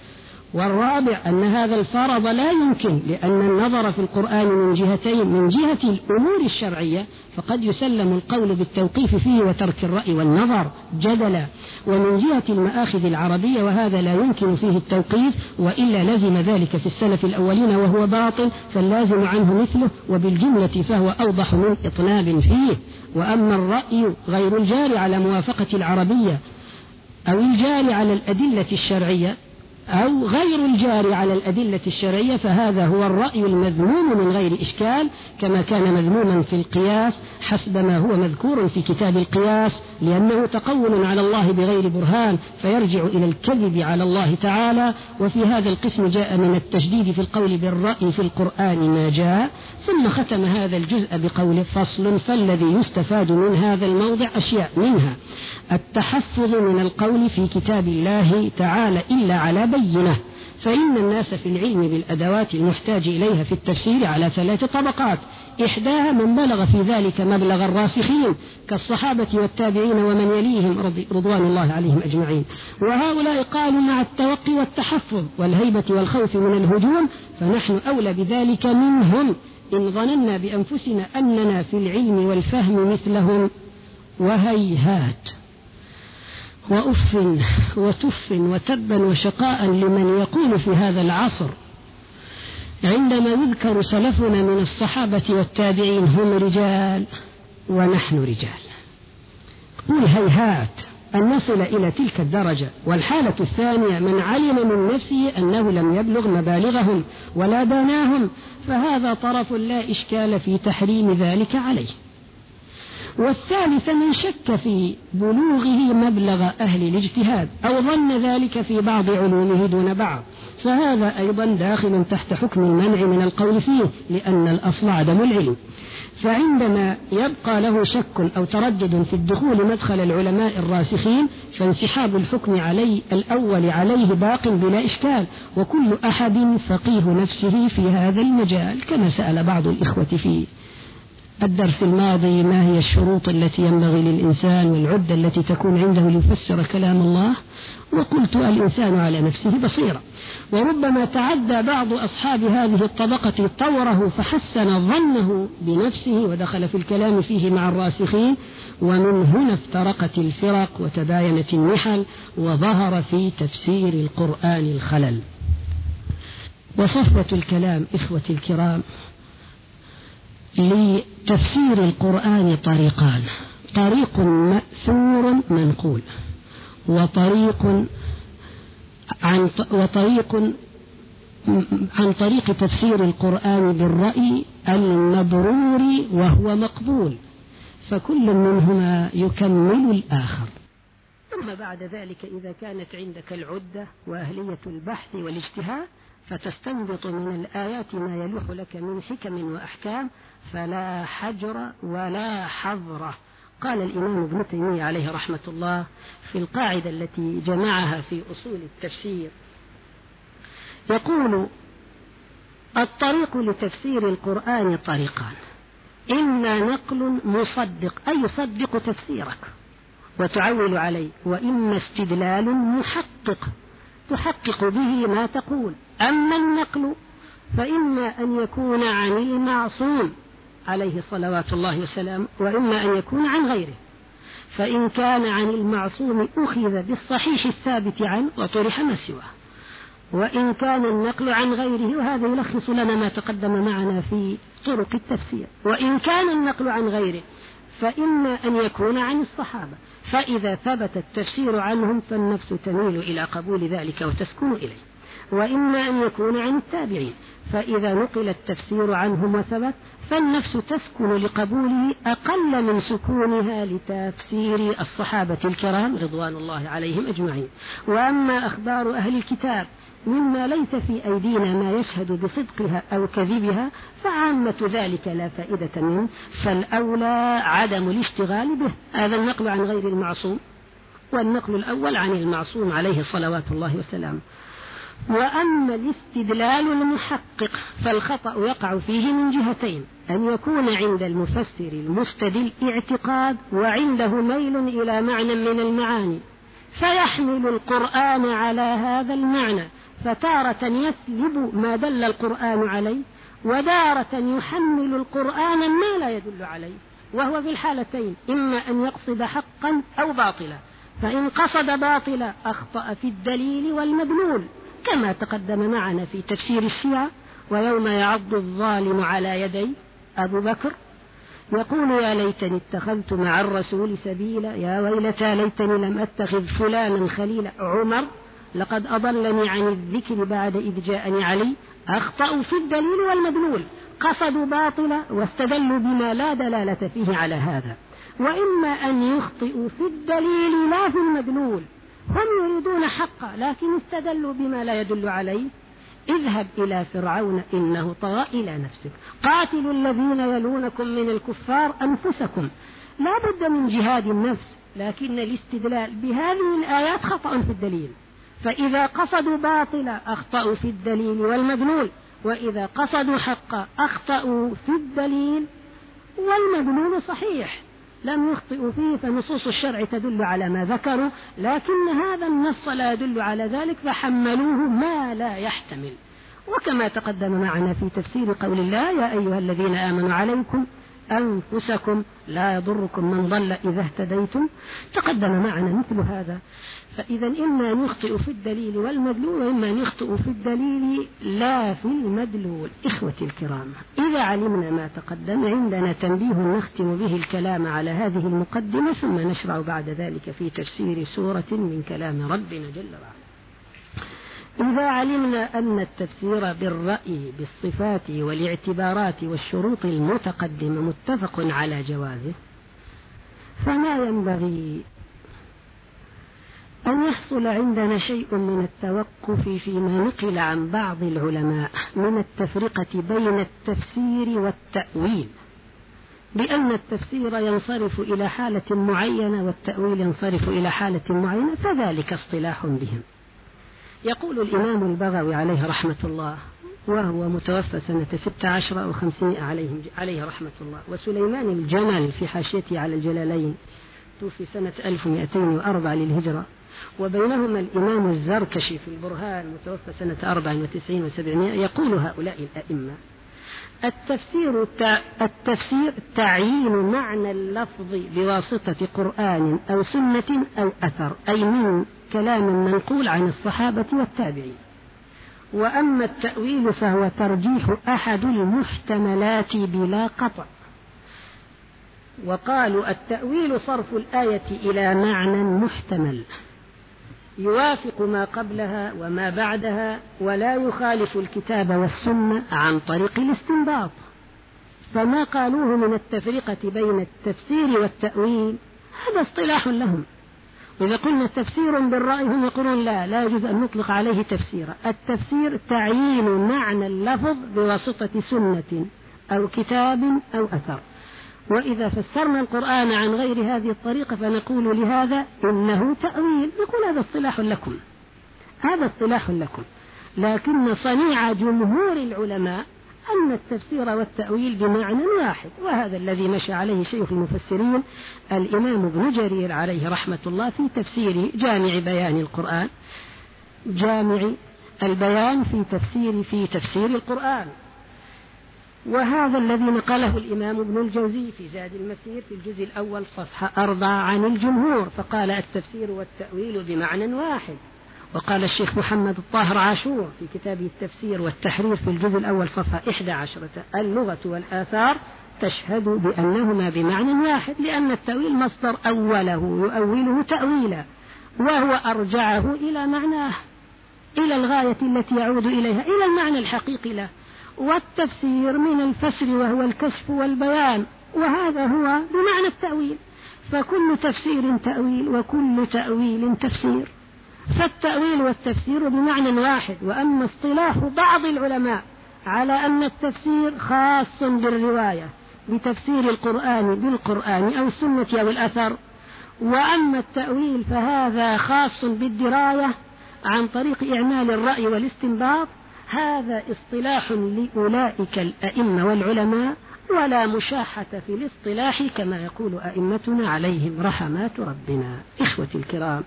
والرابع أن هذا الفرض لا يمكن لأن النظر في القرآن من جهتين من جهة الأمور الشرعية فقد يسلم القول بالتوقيف فيه وترك الرأي والنظر جدلا. ومن جهة المآخذ العربية وهذا لا يمكن فيه التوقيف وإلا لزم ذلك في السلف الأولين وهو باطل فاللازم عنه مثله وبالجملة فهو أوضح من إطناب فيه. وأما الرأي غير الجار على موافقة العربية أو الجار على الأدلة الشرعية أو غير الجار على الأدلة الشرعية فهذا هو الرأي المذموم من غير إشكال كما كان مذموما في القياس حسب ما هو مذكور في كتاب القياس لأنه تقول على الله بغير برهان فيرجع إلى الكذب على الله تعالى وفي هذا القسم جاء من التشديد في القول بالرأي في القرآن ما جاء ثم ختم هذا الجزء بقوله فصل فالذي يستفاد من هذا الموضع أشياء منها. التحفظ من القول في كتاب الله تعالى إلا على بينه فإن الناس في العلم بالأدوات المحتاج إليها في التفسير على ثلاث طبقات. إحداها من بلغ في ذلك مبلغ الراسخين كالصحابة والتابعين ومن يليهم رضوان الله عليهم أجمعين. وهؤلاء قالوا مع التوقي والتحفظ والهيبة والخوف من الهجوم فنحن أولى بذلك منهم. إن ظننا بأنفسنا أننا في العلم والفهم مثلهم وهيهات. وأف وتف وتبا وشقاء لمن يقول في هذا العصر. عندما يذكر سلفنا من الصحابة والتابعين هم رجال ونحن رجال. قل هيهات أن نصل إلى تلك الدرجة. والحالة الثانية من علم من نفسه أنه لم يبلغ مبالغهم ولا داناهم فهذا طرف لا إشكال في تحريم ذلك عليه. والثالث من شك في بلوغه مبلغ أهل الاجتهاد أو ظن ذلك في بعض علومه دون بعض. فهذا أيضا داخل تحت حكم المنع من القول فيه لأن الأصل عدم العلم فعندما يبقى له شك أو تردد في الدخول مدخل العلماء الراسخين فانسحاب الحكم علي الأول عليه باق بلا إشكال وكل أحد فقيه نفسه في هذا المجال كما سأل بعض الإخوة فيه. الدرس الماضي ما هي الشروط التي ينبغي للإنسان والعدة التي تكون عنده ليفسر كلام الله؟ وقلت الإنسان على نفسه بصيرة وربما تعدى بعض أصحاب هذه الطبقة طوره فحسن ظنه بنفسه ودخل في الكلام فيه مع الراسخين ومن هنا افترقت الفرق وتباينت النحل وظهر في تفسير القرآن الخلل. وصفوة الكلام إخوتي الكرام لتفسير القرآن طريقان. طريق مأثور منقول وطريق عن وطريق عن طريق تفسير القرآن بالرأي المبرور وهو مقبول فكل منهما يكمل الآخر. ثم بعد ذلك إذا كانت عندك العدة وأهلية البحث والاجتهاد فتستنبط من الآيات ما يلوح لك من حكم وأحكام فلا حجر ولا حظر. قال الإمام ابن تيمية عليه رحمة الله في القاعدة التي جمعها في أصول التفسير. يقول الطريق لتفسير القرآن طريقان. إما نقل مصدق أي يصدق تفسيرك وتعول عليه وإما استدلال محقق تحقق به ما تقول. أما النقل فإما أن يكون عن المعصوم عليه صلوات الله وسلامه وإما أن يكون عن غيره. فإن كان عن المعصوم أخذ بالصحيح الثابت عنه وطرح ما سواه. وإن كان النقل عن غيره وهذا يلخص لنا ما تقدم معنا في طرق التفسير. وإن كان النقل عن غيره فإما أن يكون عن الصحابة. فإذا ثبت التفسير عنهم فالنفس تميل إلى قبول ذلك وتسكن إليه. وإما أن يكون عن التابعين. فإذا نقل التفسير عنهم وثبت فالنفس تسكن لقبوله أقل من سكونها لتفسير الصحابة الكرام رضوان الله عليهم أجمعين. وأما أخبار أهل الكتاب مما ليس في أيدينا ما يشهد بصدقها أو كذبها فعامة ذلك لا فائدة منه. فالأولى عدم الاشتغال به. هذا النقل عن غير المعصوم والنقل الأول عن المعصوم عليه صلوات الله وسلامه وأما الاستدلال المحقق فالخطأ يقع فيه من جهتين أن يكون عند المفسر المستدل اعتقاد وعنده ميل إلى معنى من المعاني فيحمل القرآن على هذا المعنى فتارة يسلب ما دل القرآن عليه ودارة يحمل القرآن ما لا يدل عليه وهو في الحالتين إما أن يقصد حقا أو باطلا فإن قصد باطلا أخطأ في الدليل والمدلول. كما تقدم معنا في تفسير الشيعة ويوم يعض الظالم على يدي أبو بكر يقول يا ليتني اتخذت مع الرسول سبيلا يا ويلتى ليتني لم أتخذ فلانا خليلا عمر لقد أضلني عن الذكر بعد إذ جاءني علي أخطأوا في الدليل والمدلول قصدوا باطلا واستدلوا بما لا دلالة فيه على هذا وإما أن يخطئوا في الدليل لا في المدلول. هم يريدون حقا لكن استدلوا بما لا يدل عليه. اذهب إلى فرعون إنه طغى إلى نفسك. قاتلوا الذين يلونكم من الكفار أنفسكم. لا بد من جهاد النفس لكن الاستدلال بهذه الآيات خطأ في الدليل. فإذا قصدوا باطلا أخطأوا في الدليل والمدلول وإذا قصدوا حقا أخطأوا في الدليل والمدلول صحيح. لم يخطئوا فيه فنصوص الشرع تدل على ما ذكروا لكن هذا النص لا يدل على ذلك فحملوه ما لا يحتمل. وكما تقدم معنا في تفسير قول الله يا أيها الذين آمنوا عليكم أنفسكم لا يضركم من ضل إذا اهتديتم. تقدم معنا مثل هذا. فإذا إما أن يخطئ في الدليل والمدلول وإما أن يخطئ في الدليل لا في المدلول. إخوتي الكرام إذا علمنا ما تقدم عندنا تنبيه نختم به الكلام على هذه المقدمة ثم نشرع بعد ذلك في تفسير سورة من كلام ربنا جل وعلا. إذا علمنا أن التفسير بالرأي بالصفات والاعتبارات والشروط المتقدمة متفق على جوازه فما ينبغي أن يحصل عندنا شيء من التوقف فيما نقل عن بعض العلماء من التفرقة بين التفسير والتأويل بأن التفسير ينصرف إلى حالة معينة والتأويل ينصرف إلى حالة معينة فذلك اصطلاح بهم. يقول الإمام البغوي عليه رحمة الله وهو متوفى سنة ست عشر وخمسمائة عليه, عليه رحمة الله. وسليمان الجمل في حاشيته على الجلالين توفي سنة 1204 للهجرة. وبينهما الإمام الزركشي في البرهان متوفى سنة 94 وسبعمائة. يقول هؤلاء الأئمة التفسير التفسير تعيين معنى اللفظ بواسطة قرآن أو سنة أو أثر أي من كلام منقول عن الصحابة والتابعين. وأما التأويل فهو ترجيح أحد المحتملات بلا قطع. وقالوا التأويل صرف الآية إلى معنى محتمل. يوافق ما قبلها وما بعدها ولا يخالف الكتاب والسنة عن طريق الاستنباط. فما قالوه من التفرقة بين التفسير والتأويل هذا اصطلاح لهم. إذا قلنا تفسير بالرأي هم يقولون لا لا يجوز أن نطلق عليه تفسيرا. التفسير تعيين معنى اللفظ بواسطة سنة أو كتاب أو أثر. وإذا فسرنا القرآن عن غير هذه الطريقة فنقول لهذا إنه تأويل. نقول هذا اصطلاح لكم. هذا اصطلاح لكم. لكن صنيع جمهور العلماء أن التفسير والتأويل بمعنى واحد وهذا الذي مشى عليه شيخ المفسرين الإمام ابن جرير عليه رحمة الله في تفسير جامع بيان القرآن. جامع البيان في تفسير في تفسير القرآن. وهذا الذي نقله الإمام ابن الجوزي في زاد المسير في الجزء الأول صفحة أربعة عن الجمهور فقال التفسير والتأويل بمعنى واحد. وقال الشيخ محمد الطاهر عاشور في كتابه التفسير والتحرير في الجزء الأول صفحة إحدى عشرة اللغة والآثار تشهد بأنهما بمعنى واحد لأن التأويل مصدر أوله يؤوله تأويلا وهو أرجعه إلى معناه إلى الغاية التي يعود إليها إلى المعنى الحقيقي له. والتفسير من الفسر وهو الكشف والبيان وهذا هو بمعنى التأويل. فكل تفسير تأويل وكل تأويل تفسير. فالتأويل والتفسير بمعنى واحد وأما اصطلاح بعض العلماء على أن التفسير خاص بالرواية بتفسير القرآن بالقرآن أو السنة أو الأثر. وأما التأويل فهذا خاص بالدراية عن طريق إعمال الرأي والاستنباط هذا اصطلاح لأولئك الأئمة والعلماء ولا مشاحة في الاصطلاح كما يقول أئمتنا عليهم رحمات ربنا. إخوتي الكرام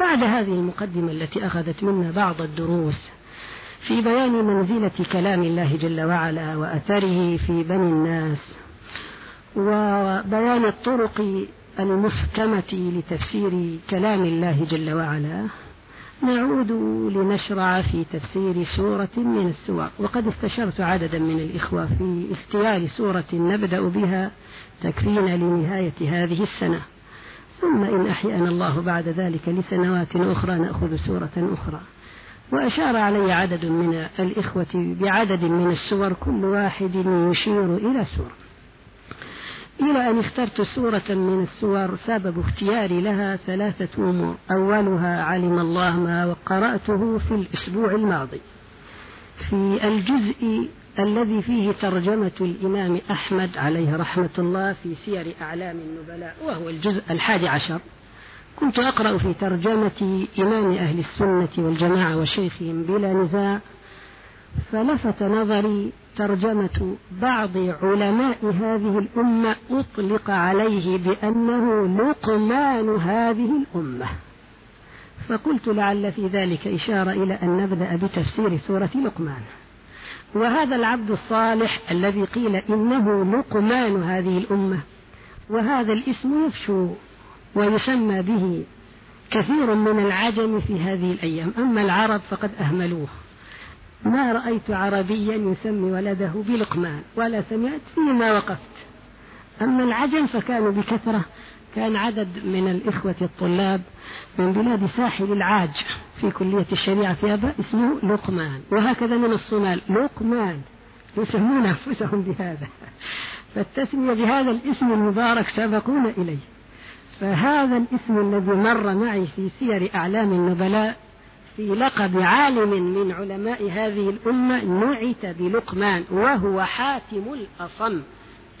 بعد هذه المقدمة التي أخذت منا بعض الدروس في بيان منزلة كلام الله جل وعلا وأثره في بني الناس وبيان الطرق المحكمة لتفسير كلام الله جل وعلا نعود لنشرع في تفسير سورة من السور. وقد استشرت عددا من الإخوة في اختيار سورة نبدأ بها تكفينا لنهاية هذه السنة. ثم إن أحيأنا الله بعد ذلك لسنوات أخرى نأخذ سورة أخرى. وأشار علي عدد من الإخوة بعدد من السور كل واحد يشير إلى سورة إلى أن اخترت سورة من السور سبب اختياري لها ثلاثة أمور. أولها علم الله ما قرأته في الأسبوع الماضي. في الجزء الذي فيه ترجمة الإمام أحمد عليه رحمة الله في سير أعلام النبلاء وهو الجزء الحادي عشر. كنت أقرأ في ترجمة إمام أهل السنة والجماعة وشيخهم بلا نزاع فلفت نظري ترجمة بعض علماء هذه الأمة أطلق عليه بأنه لقمان هذه الأمة. فقلت لعل في ذلك إشارة إلى أن نبدأ بتفسير سورة لقمان. وهذا العبد الصالح الذي قيل إنه لقمان هذه الأمة. وهذا الاسم يفشو ويسمى به كثير من العجم في هذه الأيام. أما العرب فقد أهملوه. ما رأيت عربيا يسمي ولده بلقمان ولا سمعت فيما وقفت. أما العجم فكانوا بكثرة كان عدد من الإخوة الطلاب من بلاد ساحل العاج في كلية الشريعة في أبا اسمه لقمان. وهكذا من الصومال. لقمان. يسمون أنفسهم بهذا. فالتسمية بهذا الاسم المبارك سبقون إليه. فهذا الاسم الذي مر معي في سير أعلام النبلاء في لقب عالم من علماء هذه الأمة نعت بلقمان وهو حاتم الأصم.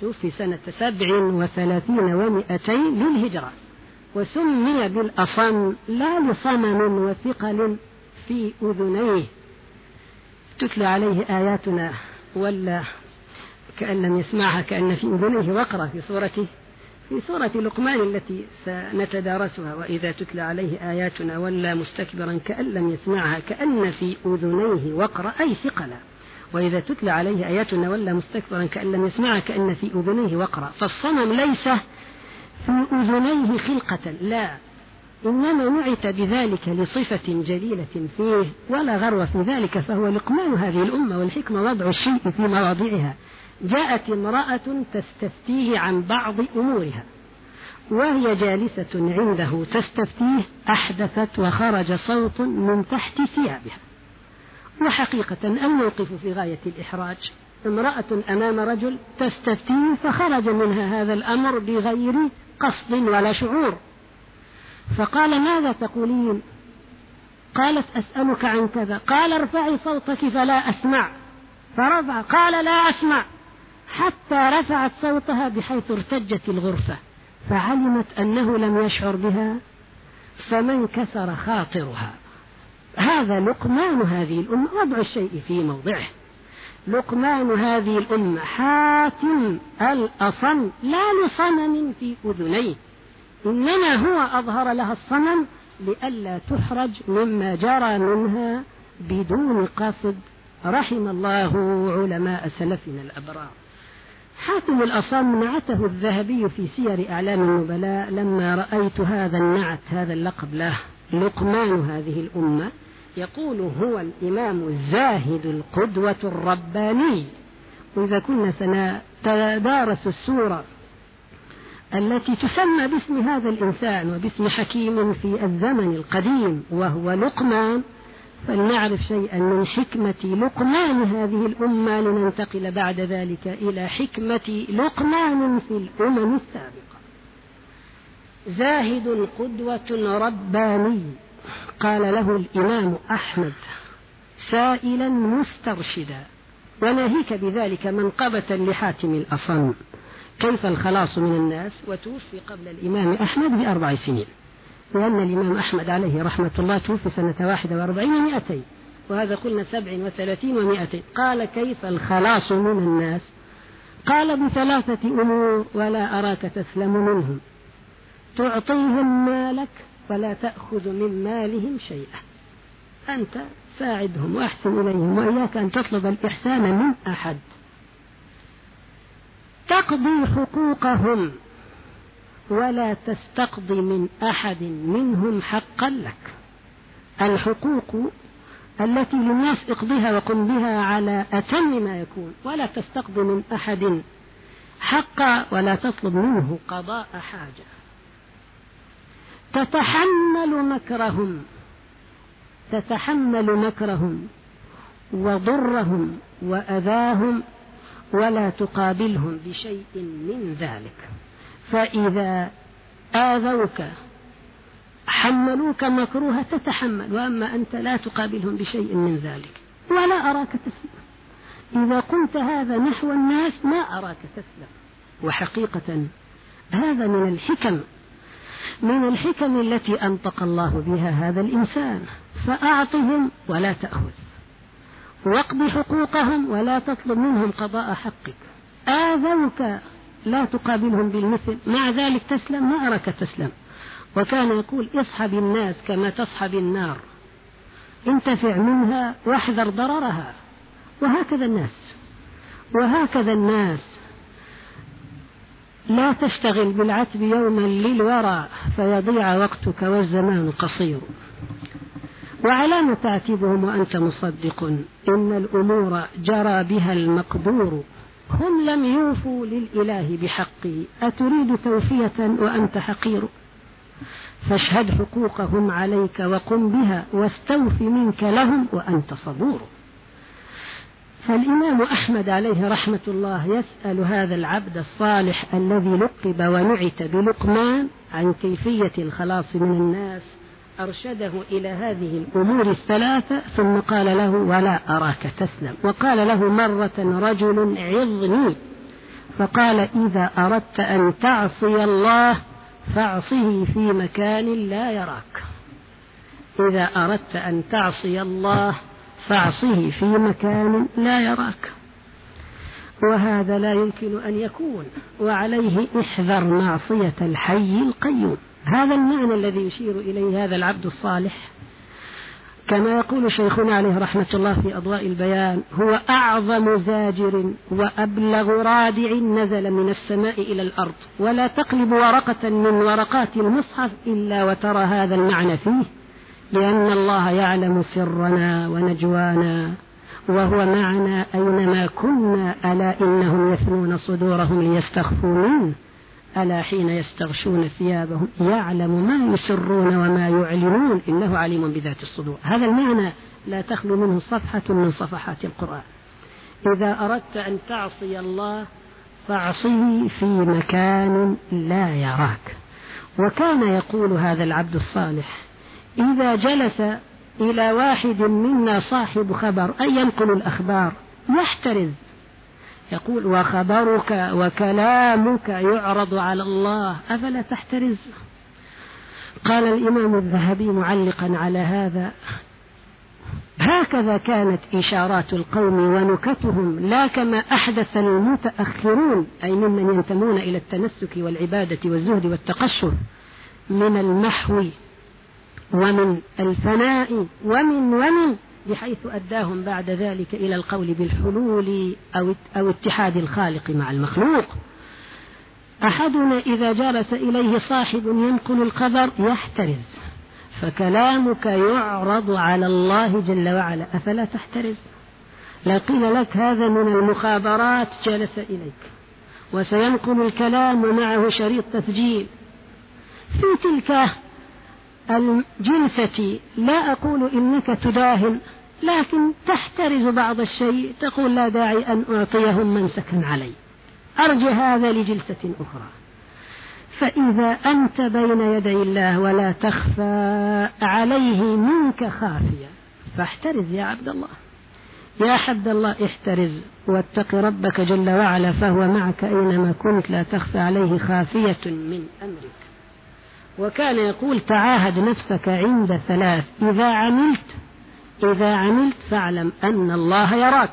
توفي سنة سبع وثلاثين ومئتين للهجرة وسمي بالأصم لا لصمم وثقل في أذنيه. تتلى عليه آياتنا ولا كأن لم يسمعها كأن في أذنيه وقرة في سورة في سورة لقمان التي سنتدارسها. وإذا تتلى عليه آياتنا ولا مستكبرا كأن لم يسمعها كأن في أذنيه وقرة أي ثقلا. وإذا تتلى عليه آياتنا ولا مستكبرا كأن لم يسمعها كأن في أذنيه وقرة فالصنم ليس في أذنيه خلقة لا. إنما نعت بذلك لصفة جليلة فيه ولا غرو في ذلك فهو لقمان هذه الأمة والحكمة وضع الشيء في مواضعها. جاءت امرأة تستفتيه عن بعض أمورها وهي جالسة عنده تستفتيه أحدثت وخرج صوت من تحت ثيابها. وحقيقة الموقف في غاية الإحراج. امرأة أمام رجل تستفتيه فخرج منها هذا الأمر بغير قصد ولا شعور. فقال ماذا تقولين؟ قالت أسألك عن كذا. قال ارفعي صوتك فلا أسمع. فرفع قال لا أسمع. حتى رفعت صوتها بحيث ارتجت الغرفة. فعلمت أنه لم يشعر بها فمن كسر خاطرها. هذا لقمان هذه الأمة وضع الشيء في موضعه. لقمان هذه الأمة حاتم الأصم لا لصنم في أذنيه. إنما هو أظهر لها الصنم لئلا تحرج مما جرى منها بدون قصد رحم الله علماء سلفنا الأبرار. حاتم الأصم نعته الذهبي في سير أعلام النبلاء لما رأيت هذا النعت هذا اللقب له. لقمان هذه الأمة يقول هو الإمام الزاهد القدوة الرباني. وإذا كنا سنتدارس السورة التي تسمى باسم هذا الإنسان وباسم حكيم في الزمن القديم وهو لقمان فلنعرف شيئا من حكمة لقمان هذه الأمة لننتقل بعد ذلك إلى حكمة لقمان في الأمم السابقة. زاهد قدوة رباني. قال له الإمام أحمد سائلا مسترشدا وناهيك بذلك منقبة لحاتم الأصم. كيف الخلاص من الناس؟ وتوفي قبل الإمام أحمد بأربع سنين. لأن الإمام أحمد عليه رحمة الله توفي سنة واحدة وأربعين ومائتين وهذا قلنا سبع وثلاثين ومائتين قال كيف الخلاص من الناس؟ قال بثلاثة أمور ولا أراك تسلم منهم. تعطيهم مالك ولا تأخذ من مالهم شيئا. أنت ساعدهم وأحسن إليهم وإياك أن تطلب الإحسان من أحد. تقضي حقوقهم ولا تستقضي من أحد منهم حقا لك. الحقوق التي للناس اقضها وقم بها على أتم ما يكون ولا تستقضي من أحد حقا ولا تطلب منه قضاء حاجة. تتحمل مكرهم تتحمل مكرهم وضرهم وأذاهم ولا تقابلهم بشيء من ذلك. فإذا آذوك حملوك مكروه تتحمل وأما أنت لا تقابلهم بشيء من ذلك. ولا أراك تسلم. إذا قلت هذا نحو الناس ما أراك تسلم. وحقيقة هذا من الحكم من الحكم التي أنطق الله بها هذا الإنسان فأعطهم ولا تأخذ. واقض حقوقهم ولا تطلب منهم قضاء حقك. آذوك لا تقابلهم بالمثل مع ذلك تسلم ما أراك تسلم. وكان يقول اصحب الناس كما تصحب النار. انتفع منها واحذر ضررها. وهكذا الناس. وهكذا الناس. لا تشتغل بالعتب يوما للورى فيضيع وقتك والزمان قصير. وعلى ما تعتبهم وأنت مصدق إن الأمور جرى بها المقدور. هم لم يوفوا للإله بحقه أتريد توفية وأنت حقير؟ فاشهد حقوقهم عليك وقم بها واستوف منك لهم وأنت صبور. فالإمام أحمد عليه رحمة الله يسأل هذا العبد الصالح الذي لقب ونعت بلقمان عن كيفية الخلاص من الناس أرشده إلى هذه الأمور الثلاثة ثم قال له ولا أراك تسلم. وقال له مرة رجل عظني. فقال إذا أردت أن تعصي الله فاعصه في مكان لا يراك. إذا أردت أن تعصي الله فاعصه في مكان لا يراك. وهذا لا يمكن أن يكون وعليه احذر معصية الحي القيوم. هذا المعنى الذي يشير إليه هذا العبد الصالح. كما يقول شيخنا عليه رحمة الله في أضواء البيان هو أعظم زاجر وأبلغ رادع نزل من السماء إلى الأرض. ولا تقلب ورقة من ورقات المصحف إلا وترى هذا المعنى فيه. لأن الله يعلم سرنا ونجوانا وهو معنا أينما كنا ألا إنهم يثنون صدورهم ليستخفوا منه ألا حين يستغشون ثيابهم يعلم ما يسرون وما يعلنون؟ إنه عليم بذات الصدور. هذا المعنى لا تخلو منه صفحة من صفحات القرآن. إذا أردت أن تعصي الله فاعصه في مكان لا يراك. وكان يقول هذا العبد الصالح إذا جلس إلى واحد منا صاحب خبر أي ينقل الأخبار؟ يحترز. يقول وخبرك وكلامك يعرض على الله. أفلا تحترز؟ قال الإمام الذهبي معلقا على هذا هكذا كانت إشارات القوم ونكتهم لا كما أحدث المتأخرون أي ممن ينتمون إلى التنسك والعبادة والزهد والتقشف من المحو ومن الفناء ومن ومن بحيث أداهم بعد ذلك إلى القول بالحلول أو أو اتحاد الخالق مع المخلوق. أحدنا إذا جلس إليه صاحب ينقل الخبر يحترز فكلامك يعرض على الله جل وعلا. أفلا تحترز؟ لو قيل لك هذا من المخابرات جلس إليك وسينقل الكلام ومعه شريط تسجيل. في تلك الجلسة لا أقول إنك تداهن لكن تحترز بعض الشيء تقول لا داعي أن أعطيهم منسكا علي. أرجع هذا لجلسة أخرى. فإذا أنت بين يدي الله ولا تخفى عليه منك خافية فاحترز يا عبد الله. يا عبد الله احترز واتق ربك جل وعلا فهو معك أينما كنت لا تخفى عليه خافية من أمرك. وكان يقول تعاهد نفسك عند ثلاث إذا عملت إذا عملت فاعلم أن الله يراك.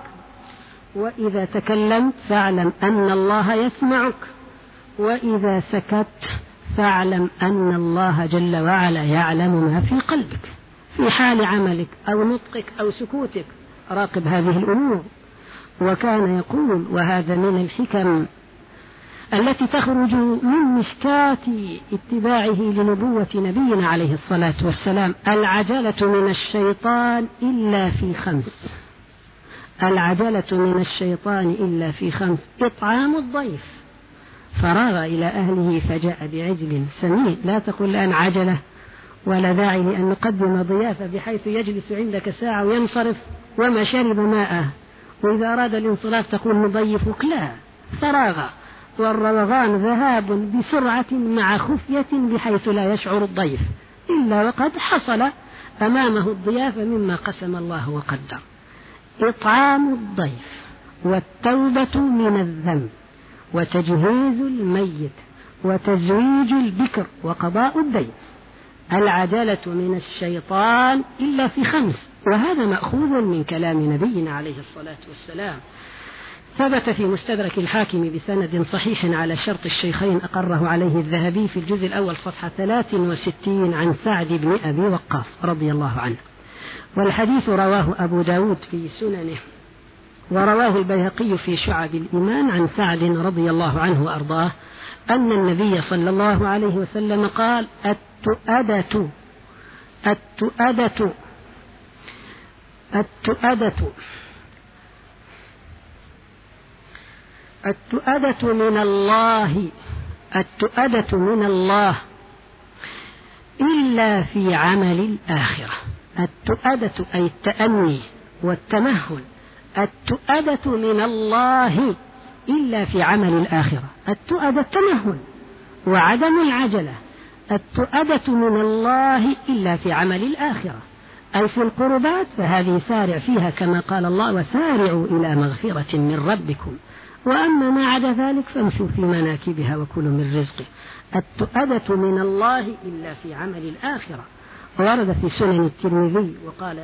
وإذا تكلمت فاعلم أن الله يسمعك. وإذا سكت فاعلم أن الله جل وعلا يعلم ما في قلبك في حال عملك أو نطقك أو سكوتك. راقب هذه الأمور. وكان يقول وهذا من الحكم. التي تخرج من مشكاة اتباعه لنبوة نبينا عليه الصلاة والسلام. العجلة من الشيطان إلا في خمس. العجلة من الشيطان إلا في خمس. إطعام الضيف. فراغ إلى أهله فجاء بعجل سمين لا تقول الآن عجلة ولا داعي لأن نقدم ضيافة بحيث يجلس عندك ساعة وينصرف وما شرب ماءه. وإذا أراد الانصراف تقول نضيفك. لا فراغ. والروغان ذهاب بسرعة مع خفية بحيث لا يشعر الضيف إلا وقد حصل أمامه الضيافة مما قسم الله وقدر. إطعام الضيف والتوبة من الذنب وتجهيز الميت وتزويج البكر وقضاء الدين. العجلة من الشيطان إلا في خمس وهذا مأخوذ من كلام نبينا عليه الصلاة والسلام. ثبت في مستدرك الحاكم بسند صحيح على شرط الشيخين أقره عليه الذهبي في الجزء الأول صفحة 63 عن سعد بن أبي وقاص رضي الله عنه. والحديث رواه أبو داود في سننه ورواه البيهقي في شعب الإيمان عن سعد رضي الله عنه وأرضاه أن النبي صلى الله عليه وسلم قال التؤدة التؤدة التؤدة. التؤدة من الله التؤدة من الله إلا في عمل الآخرة. التؤدة أي التأني والتمهل. التؤدة من الله إلا في عمل الآخرة. التؤدة التمهل وعدم العجلة. التؤدة من الله إلا في عمل الآخرة. أي في القربات فهذه سارع فيها كما قال الله وسارعوا إلى مغفرة من ربكم. وأما ما عدا ذلك فامشوا في مناكبها وكلوا من رزقه. التؤدة من الله إلا في عمل الآخرة. ورد في سنن الترمذي وقال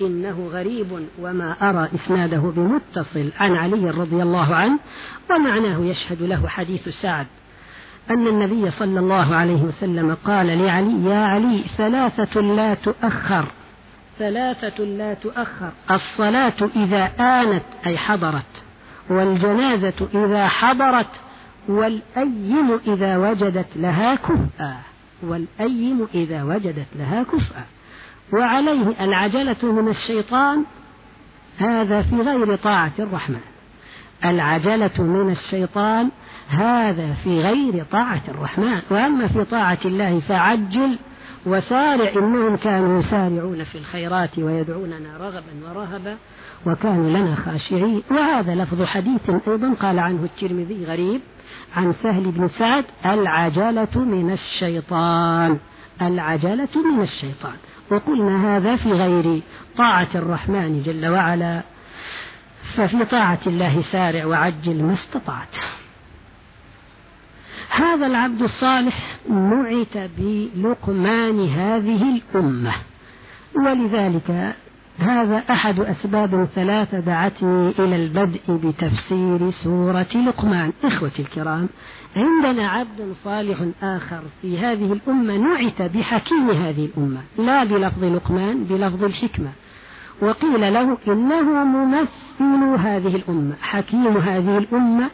إنه غريب وما أرى إسناده بمتصل عن علي رضي الله عنه ومعناه يشهد له حديث سعد. أن النبي صلى الله عليه وسلم قال لعلي يا علي ثلاثة لا تؤخر. ثلاثة لا تؤخر. الصلاة إذا آنت أي حضرت. والجنازة إذا حضرت والأيم إذا وجدت لها كفءا والأيم إذا وجدت لها كفءا. وعليه العجلة من الشيطان هذا في غير طاعة الرحمن. العجلة من الشيطان هذا في غير طاعة الرحمن. وأما في طاعة الله فعجل وسارع إنهم كانوا يسارعون في الخيرات ويدعوننا رغبا ورهبا. وكانوا لنا خاشعين. وهذا لفظ حديث أيضا قال عنه الترمذي غريب عن سهل بن سعد العجلة من الشيطان. العجلة من الشيطان. وقلنا هذا في غير طاعة الرحمن جل وعلا ففي طاعة الله سارع وعجل ما استطعت. هذا العبد الصالح نعت بلقمان هذه الأمة. ولذلك هذا أحد أسباب ثلاثة دعتني إلى البدء بتفسير سورة لقمان. إخوتي الكرام عندنا عبد صالح آخر في هذه الأمة نعت بحكيم هذه الأمة لا بلفظ لقمان بلفظ الحكمة. وقيل له إنه ممثل هذه الأمة حكيم هذه الأمة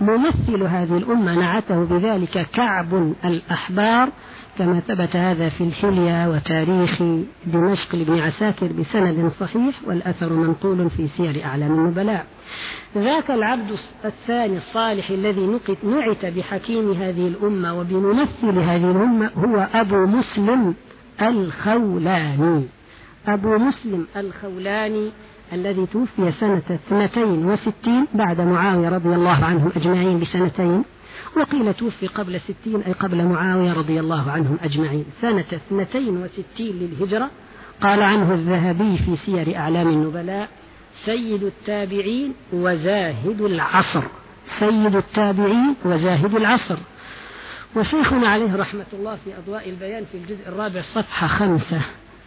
ممثل هذه الأمة. نعته بذلك كعب الأحبار كما ثبت هذا في الحلية وتاريخ دمشق لابن عساكر بسند صحيح والأثر منقول في سير أعلام النبلاء. ذاك العبد الثاني الصالح الذي نعت بحكيم هذه الأمة وبممثل هذه الأمة هو أبو مسلم الخولاني. أبو مسلم الخولاني الذي توفي سنة اثنتين وستين بعد معاوية رضي الله عنهم أجمعين بسنتين. وقيل توفي قبل ستين أي قبل معاوية رضي الله عنهم أجمعين. سنة اثنتين وستين للهجرة. قال عنه الذهبي في سير أعلام النبلاء سيد التابعين وزاهد العصر. سيد التابعين وزاهد العصر. وشيخنا عليه رحمة الله في أضواء البيان في الجزء الرابع صفحة خمسة.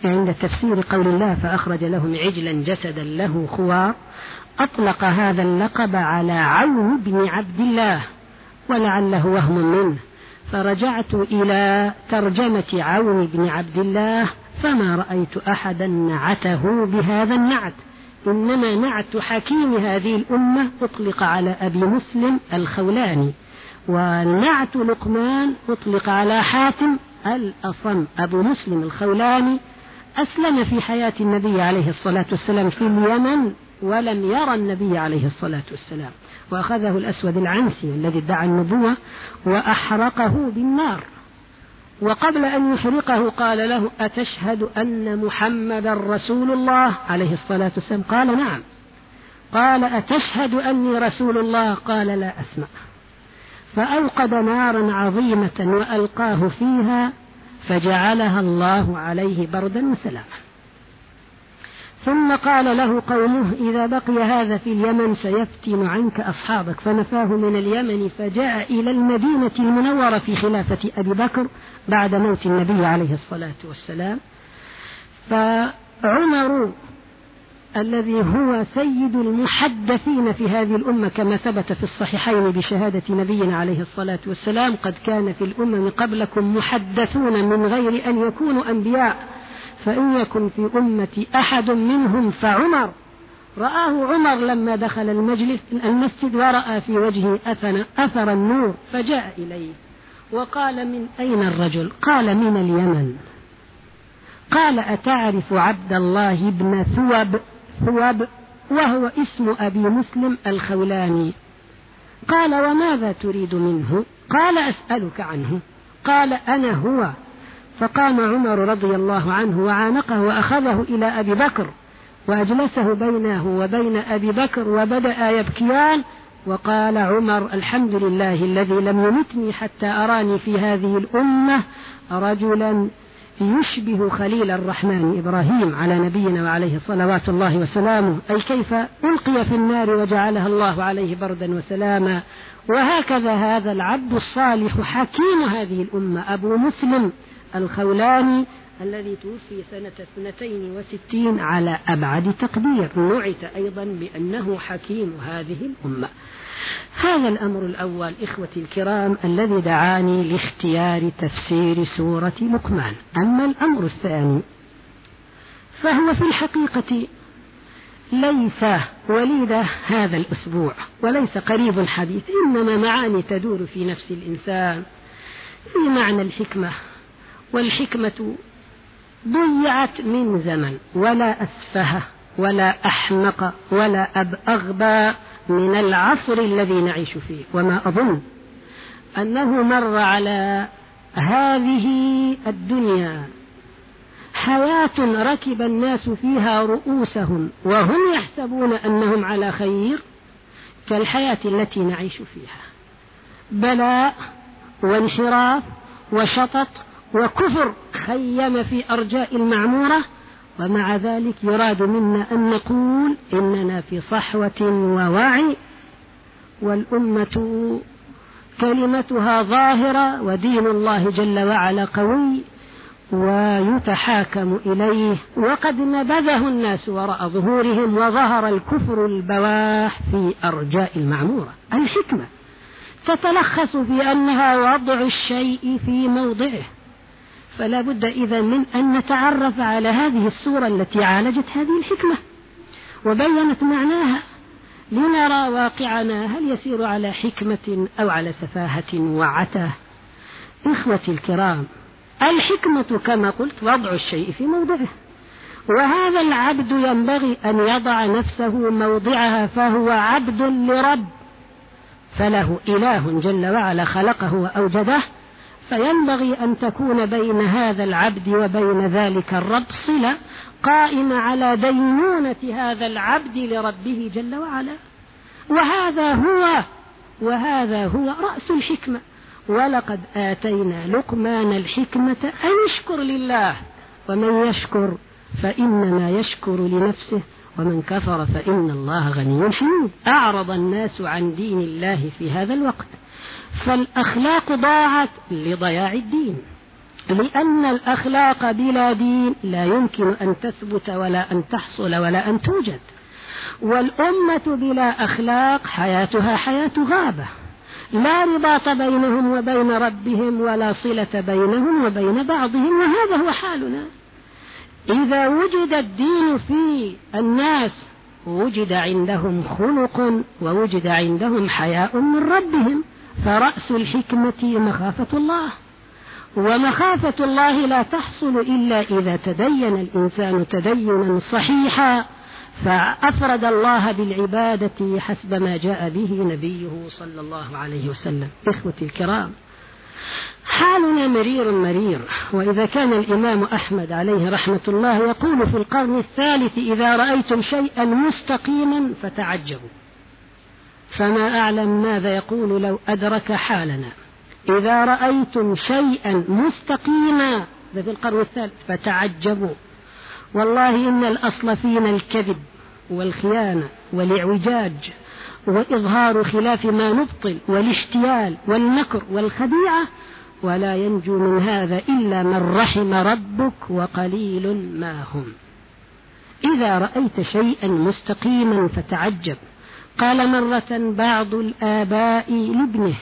عند تفسير قول الله فأخرج لهم عجلا جسدا له خوار أطلق هذا اللقب على عون بن عبد الله. ولعله وهم منه. فرجعت إلى ترجمة عون بن عبد الله فما رأيت أحدا نعته بهذا النعت. إنما نعت حكيم هذه الأمة أطلق على أبي مسلم الخولاني. ونعت لقمان أطلق على حاتم الأصم. أبو مسلم الخولاني أسلم في حياة النبي عليه الصلاة والسلام في اليمن ولم يرى النبي عليه الصلاة والسلام. وأخذه الأسود العنسي الذي ادعى النبوة وأحرقه بالنار. وقبل أن يحرقه قال له أتشهد أن محمدا رسول الله؟ عليه الصلاة والسلام. قال نعم. قال أتشهد أني رسول الله؟ قال لا أسمع. فأوقد نارا عظيمة وألقاه فيها فجعلها الله عليه بردا وسلاما. ثم قال له قومه إذا بقي هذا في اليمن سيفتن عنك أصحابك. فنفاه من اليمن فجاء إلى المدينة المنورة في خلافة أبي بكر بعد موت النبي عليه الصلاة والسلام. فعمر الذي هو سيد المحدثين في هذه الأمة كما ثبت في الصحيحين بشهادة نبينا عليه الصلاة والسلام قد كان في الأمم قبلكم محدثون من غير أن يكونوا أنبياء. فإن يكن في أمتي أحد منهم فعمر. رآه عمر لما دخل المجلس المسجد ورأى في وجهه أثر, النور فجاء إليه وقال من أين الرجل؟ قال من اليمن. قال أتعرف عبد الله بن ثوب ثوب؟ وهو اسم أبي مسلم الخولاني. قال وماذا تريد منه؟ قال أسألك عنه. قال أنا هو. فقام عمر رضي الله عنه وعانقه وأخذه إلى أبي بكر وأجلسه بينه وبين أبي بكر وبدأ يبكيان وقال عمر الحمد لله الذي لم يمتني حتى أراني في هذه الأمة رجلا يشبه خليل الرحمن إبراهيم على نبينا وعليه صلوات الله وسلامه أي كيف ألقي في النار وجعلها الله عليه بردا وسلاما. وهكذا هذا العبد الصالح حكيم هذه الأمة أبو مسلم. الخولاني الذي توفي سنة اثنتين وستين على أبعد تقدير. نعت أيضا بأنه حكيم هذه الأمة. هذا الأمر الأول إخوتي الكرام الذي دعاني لاختيار تفسير سورة لقمان. أما الأمر الثاني فهو في الحقيقة ليس وليد هذا الأسبوع وليس قريب الحديث. إنما معاني تدور في نفس الإنسان في معنى الحكمة. والحكمة ضيعت من زمن ولا أسفه ولا أحمق ولا أب أغبى من العصر الذي نعيش فيه. وما أظن أنه مر على هذه الدنيا حياة ركب الناس فيها رؤوسهم وهم يحسبون أنهم على خير كالحياة التي نعيش فيها. بلاء وانحراف وشطط وكفر خيم في أرجاء المعمورة ومع ذلك يراد منا أن نقول إننا في صحوة ووعي والأمة كلمتها ظاهرة ودين الله جل وعلا قوي ويتحاكم إليه. وقد نبذه الناس وراء ظهورهم وظهر الكفر البواح في أرجاء المعمورة. الحكمة تتلخص في أنها وضع الشيء في موضعه. فلا بد إذا من أن نتعرف على هذه الصورة التي عالجت هذه الحكمة وبينت معناها لنرى واقعنا هل يسير على حكمة أو على سفاهة وعته إخوتي الكرام الحكمة كما قلت وضع الشيء في موضعه. وهذا العبد ينبغي أن يضع نفسه موضعها فهو عبد لرب. فله إله جل وعلا خلقه وأوجده. فينبغي أن تكون بين هذا العبد وبين ذلك الرب صلة قائمة على دينونة هذا العبد لربه جل وعلا. وهذا هو وهذا هو رأس الحكمة. ولقد آتينا لقمان الحكمة أن يشكر لله. ومن يشكر فإنما يشكر لنفسه ومن كفر فإن الله غني حميد. أعرض الناس عن دين الله في هذا الوقت. فالأخلاق ضاعت لضياع الدين. لأن الأخلاق بلا دين لا يمكن أن تثبت ولا أن تحصل ولا أن توجد. والأمة بلا أخلاق حياتها حياة غابة. لا رباط بينهم وبين ربهم ولا صلة بينهم وبين بعضهم وهذا هو حالنا. إذا وجد الدين في الناس وجد عندهم خلق ووجد عندهم حياء من ربهم. فرأس الحكمة مخافة الله. ومخافة الله لا تحصل إلا إذا تدين الإنسان تدينا صحيحا فأفرد الله بالعبادة حسب ما جاء به نبيه صلى الله عليه وسلم. إخوتي الكرام حالنا مرير مرير وإذا كان الإمام أحمد عليه رحمة الله يقول في القرن الثالث إذا رأيتم شيئا مستقيما فتعجبوا. فما أعلم ماذا يقول لو أدرك حالنا. إذا رأيتم شيئا مستقيما في القرن الثالث فتعجبوا. والله إن الأصل فينا الكذب والخيانة والإعوجاج وإظهار خلاف ما نبطل والاشتيال والمكر والخديعة ولا ينجو من هذا إلا من رحم ربك وقليل ما هم. إذا رأيت شيئا مستقيما فتعجب. قال مرة بعض الآباء لابنه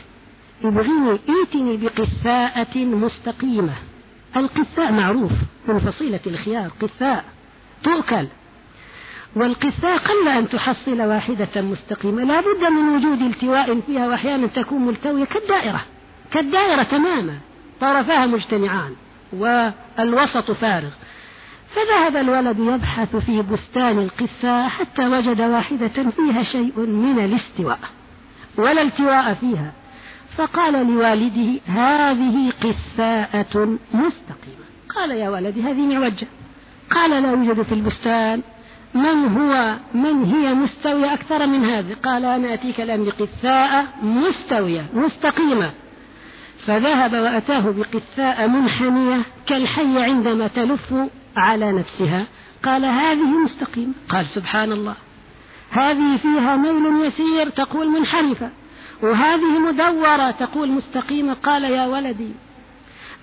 ابغني ائتني بقثاءة مستقيمة. القثاء معروف من فصيلة الخيار قثاء تؤكل. والقثاء قل أن تحصل واحدة مستقيمة لا بد من وجود التواء فيها وأحيانا تكون ملتوية كالدائرة كالدائرة تماما. طرفاها مجتمعان والوسط فارغ. فذهب الولد يبحث في بستان القثاء حتى وجد واحدة فيها شيء من الاستواء ولا التواء فيها. فقال لوالده هذه قثاءة مستقيمة. قال يا ولدي هذه معوجة. قال لا يوجد في البستان. من هو؟ من هي مستوية أكثر من هذه؟ قال أنا أتيك الآن بقثاء مستوية مستقيمة. فذهب وأتاه بقثاء منحنية كالحي عندما تلف على نفسها. قال هذه مستقيمة قال سبحان الله هذه فيها ميل يسير تقول منحرفة. وهذه مدورة تقول مستقيمة. قال يا ولدي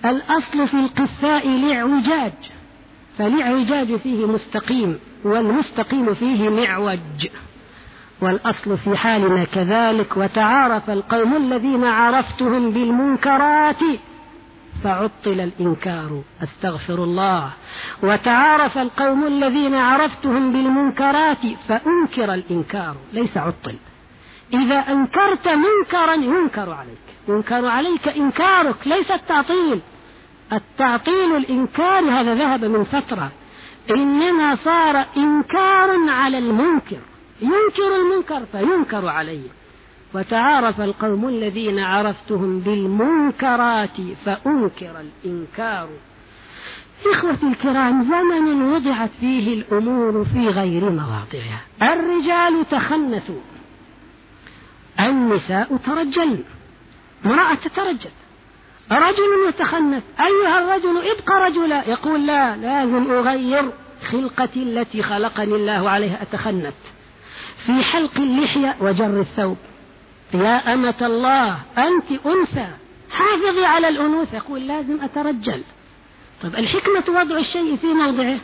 الأصل في القثاء الاعوجاج فالاعوجاج فيه مستقيم والمستقيم فيه معوج. والأصل في حالنا كذلك. وتعارف القوم الذين عرفتهم بالمنكرات. فعطل الإنكار أستغفر الله. وتعارف القوم الذين عرفتهم بالمنكرات فأنكر الإنكار. ليس عطل. إذا أنكرت منكرا ينكر عليك. ينكر عليك إنكارك ليس التعطيل. التعطيل الإنكار هذا ذهب من فترة. إنما صار إنكارا على المنكر. ينكر المنكر فينكر عليه. وتعارف القوم الذين عرفتهم بالمنكرات فأنكر الإنكار. إخوتي الكرام زمن وضعت فيه الأمور في غير مواضعها. الرجال تخنثوا النساء ترجلن. امرأة تترجل رجل يتخنث. أيها الرجل ابقى رجلا. يقول لا لازم أغير خلقتي التي خلقني الله عليها أتخنث. في حلق اللحية وجر الثوب. يا أمة الله أنت أنثى. حافظي على الأنوثة. يقول لازم أترجل. طيب الحكمة وضع الشيء في موضعه.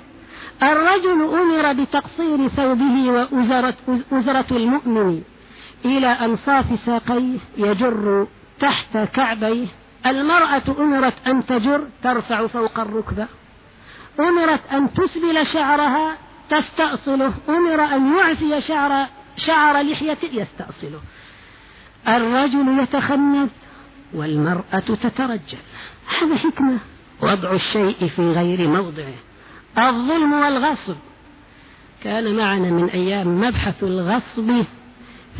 الرجل أمر بتقصير ثوبه وأزرة أزرة المؤمن إلى أنصاف ساقيه يجر تحت كعبيه. المرأة أمرت أن تجر ترفع فوق الركبة. أمرت أن تسبل شعرها تستأصله. أمر أن يعفي شعر شعر لحيته يستأصله. الرجل يتخنث والمرأة تترجل. هذا حكمة. وضع الشيء في غير موضعه. الظلم والغصب. كان معنا من أيام مبحث الغصب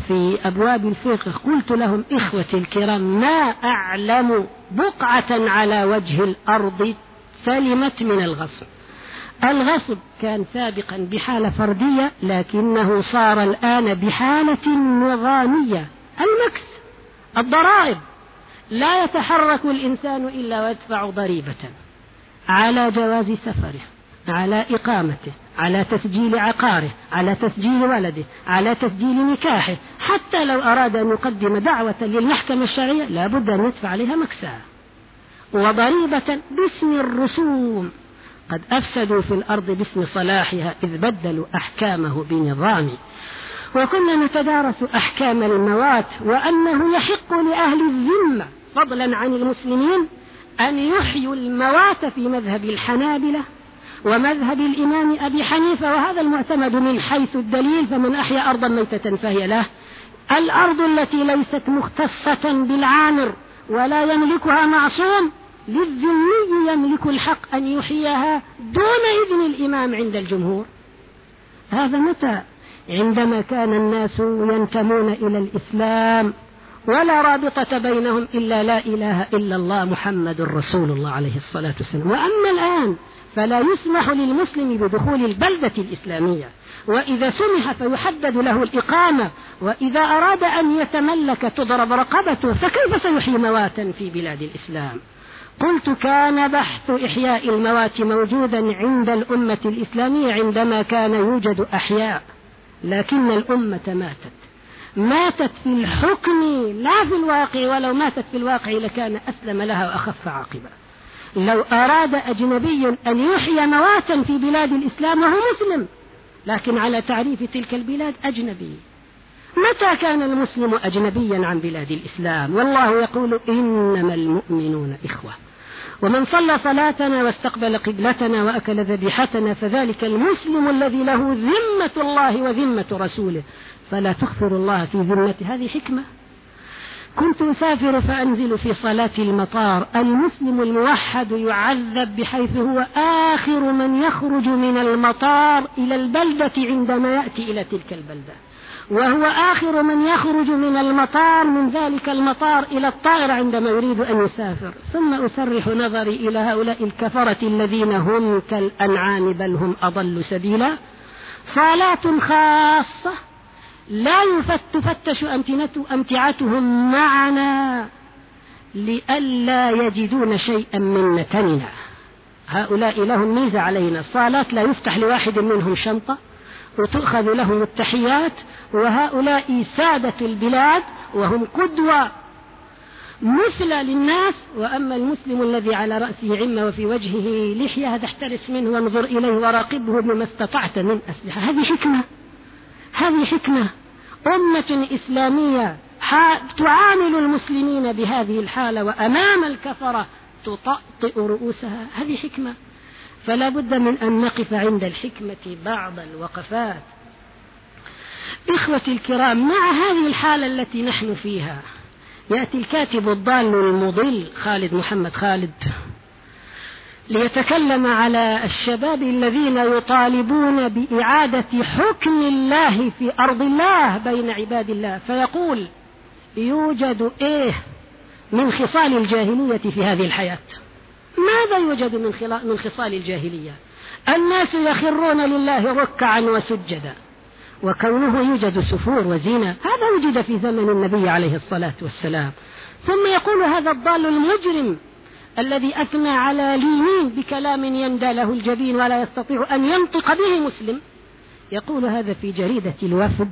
في أبواب الفقه. قلت لهم إخوتي الكرام ما أعلم بقعة على وجه الأرض سلمت من الغصب. الغصب كان سابقا بحالة فردية لكنه صار الآن بحالة نظامية. المكس الضرائب. لا يتحرك الإنسان إلا ويدفع ضريبة. على جواز سفره على إقامته على تسجيل عقاره على تسجيل ولده على تسجيل نكاحه. حتى لو أراد أن يقدم دعوة للمحكمة الشرعية لا بد أن يدفع عليها مكساه وضريبة باسم الرسوم. قد أفسدوا في الأرض باسم صلاحها إذ بدلوا أحكامه بنظام وكنا نتدارس أحكام الموات وأنه يحق لأهل الذمة فضلا عن المسلمين أن يحيوا الموات في مذهب الحنابلة ومذهب الإمام أبي حنيفة وهذا المعتمد من حيث الدليل فمن أحيا أرضا ميتة فهي له. الأرض التي ليست مختصة بالعامر ولا يملكها معصوم للذمي يملك الحق أن يحييها دون إذن الإمام عند الجمهور. هذا متى عندما كان الناس ينتمون إلى الإسلام ولا رابطة بينهم إلا لا إله إلا الله محمد رسول الله عليه الصلاة والسلام. وأما الآن فلا يسمح للمسلم بدخول البلدة الإسلامية. وإذا سمح فيحدد له الإقامة. وإذا أراد أن يتملك تضرب رقبته فكيف سيحيي مواتا في بلاد الإسلام؟ قلت كان بحث إحياء الموات موجودا عند الأمة الإسلامية عندما كان يوجد أحياء. لكن الأمة ماتت. ماتت في الحكم لا في الواقع ولو ماتت في الواقع لكان أسلم لها وأخف عاقبة. لو أراد أجنبي أن يحيي مواتا في بلاد الإسلام وهو مسلم لكن على تعريف تلك البلاد أجنبي. متى كان المسلم أجنبيا عن بلاد الإسلام؟ والله يقول إنما المؤمنون إخوة. ومن صلى صلاتنا واستقبل قبلتنا وأكل ذبيحتنا فذلك المسلم الذي له ذمة الله وذمة رسوله. فلا تغفر الله في ذمته هذه حكمة. كنت أسافر فأنزل في صلاة المطار. المسلم الموحد يعذب بحيث هو آخر من يخرج من المطار إلى البلدة عندما يأتي إلى تلك البلدة. وهو آخر من يخرج من المطار من ذلك المطار إلى الطائرة عندما يريد أن يسافر. ثم أسرح نظري إلى هؤلاء الكفرة الذين هم كالأنعام بل هم أضل سبيلا. صلاة خاصة لا تفتش أمتعتهم معنا لئلا يجدون شيئا من نتننا هؤلاء لهم ميزة علينا. صلاة لا يفتح لواحد منهم شنطة وتؤخذ لهم التحيات وهؤلاء سادة البلاد وهم قدوة مثلى للناس وأما المسلم الذي على رأسه عمة وفي وجهه لحية احترس منه وانظر إليه وراقبه بما استطعت من أسلحة. هذه حكمة هذه حكمة. أمة إسلامية تعامل المسلمين بهذه الحالة وأمام الكفرة تطأطئ رؤوسها. هذه حكمة. فلا بد من أن نقف عند الحكمة بعض الوقفات. إخوتي الكرام مع هذه الحالة التي نحن فيها. يأتي الكاتب الضال المضل خالد محمد خالد ليتكلم على الشباب الذين يطالبون بإعادة حكم الله في أرض الله بين عباد الله. فيقول يوجد إيه من خصال الجاهلية في هذه الحياة؟ ماذا يوجد من, خصال الجاهلية؟ الناس يخرون لله ركعا وسجدا. وكونه يوجد سفور وزينة هذا وجد في زمن النبي عليه الصلاة والسلام. ثم يقول هذا الضال المجرم الذي أثنى على لينين بكلام يندى له الجبين ولا يستطيع أن ينطق به مسلم. يقول هذا في جريدة الوفد.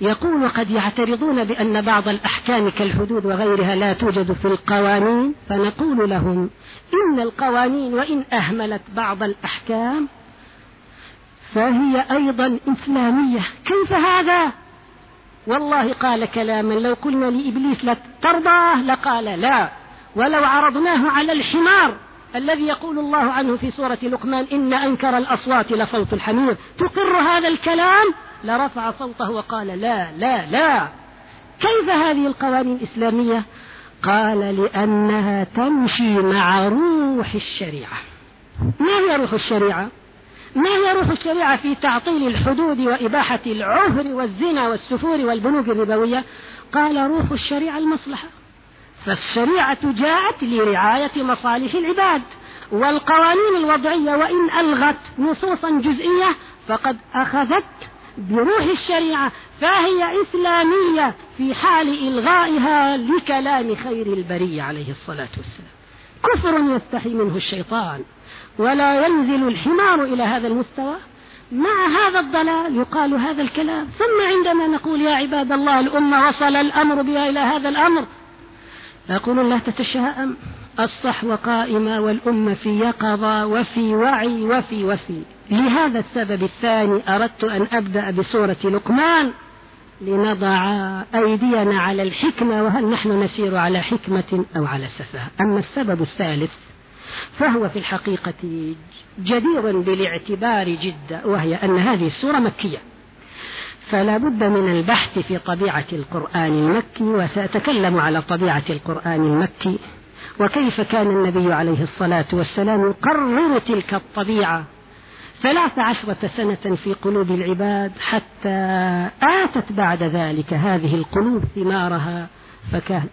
يقول قد يعترضون بأن بعض الأحكام كالحدود وغيرها لا توجد في القوانين فنقول لهم إن القوانين وإن أهملت بعض الأحكام فهي أيضا إسلامية. كيف هذا؟ والله قال كلاما لو قلنا لإبليس لا ترضاه لقال لا. ولو عرضناه على الحمار الذي يقول الله عنه في سورة لقمان إن أنكر الأصوات لصوت الحمير. تقر هذا الكلام؟ لرفع صوته وقال لا لا لا. كيف هذه القوانين الإسلامية؟ قال لأنها تمشي مع روح الشريعة. ما هي روح الشريعة؟ ما هي روح الشريعة في تعطيل الحدود وإباحة العهر والزنا والسفور والبنوك الربوية؟ قال روح الشريعة المصلحة. فالشريعة جاءت لرعاية مصالح العباد والقوانين الوضعية وإن ألغت نصوصا جزئية فقد أخذت بروح الشريعة فهي إسلامية في حال إلغائها لكلام خير البرية عليه الصلاة والسلام. كفر يستحي منه الشيطان. ولا ينزل الحمار إلى هذا المستوى. مع هذا الضلال يقال هذا الكلام. ثم عندما نقول يا عباد الله الأمة وصل الأمر بها إلى هذا الأمر يقول لا تتشاءم. الصحوة قائمة والأمة في يقظة وفي وعي وفي وفي. لهذا السبب الثاني أردت أن أبدأ بسورة لقمان لنضع أيدينا على الحكمة وهل نحن نسير على حكمة أو على سفه. أما السبب الثالث فهو في الحقيقة جدير بالاعتبار جدا وهي أن هذه السورة مكية. فلا بد من البحث في طبيعة القرآن المكي وسأتكلم على طبيعة القرآن المكي وكيف كان النبي عليه الصلاة والسلام يقرر تلك الطبيعة ثلاث عشرة سنة في قلوب العباد حتى آتت بعد ذلك هذه القلوب ثمارها فكان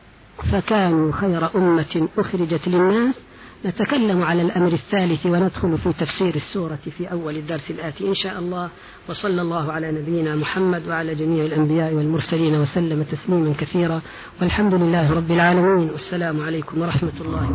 فكانوا خير أمة أخرجت للناس نتكلم على الأمر الثالث وندخل في تفسير السورة في أول الدرس الآتي إن شاء الله. وصلى الله على نبينا محمد وعلى جميع الأنبياء والمرسلين وسلم تسليما كثيرا. والحمد لله رب العالمين. والسلام عليكم ورحمة الله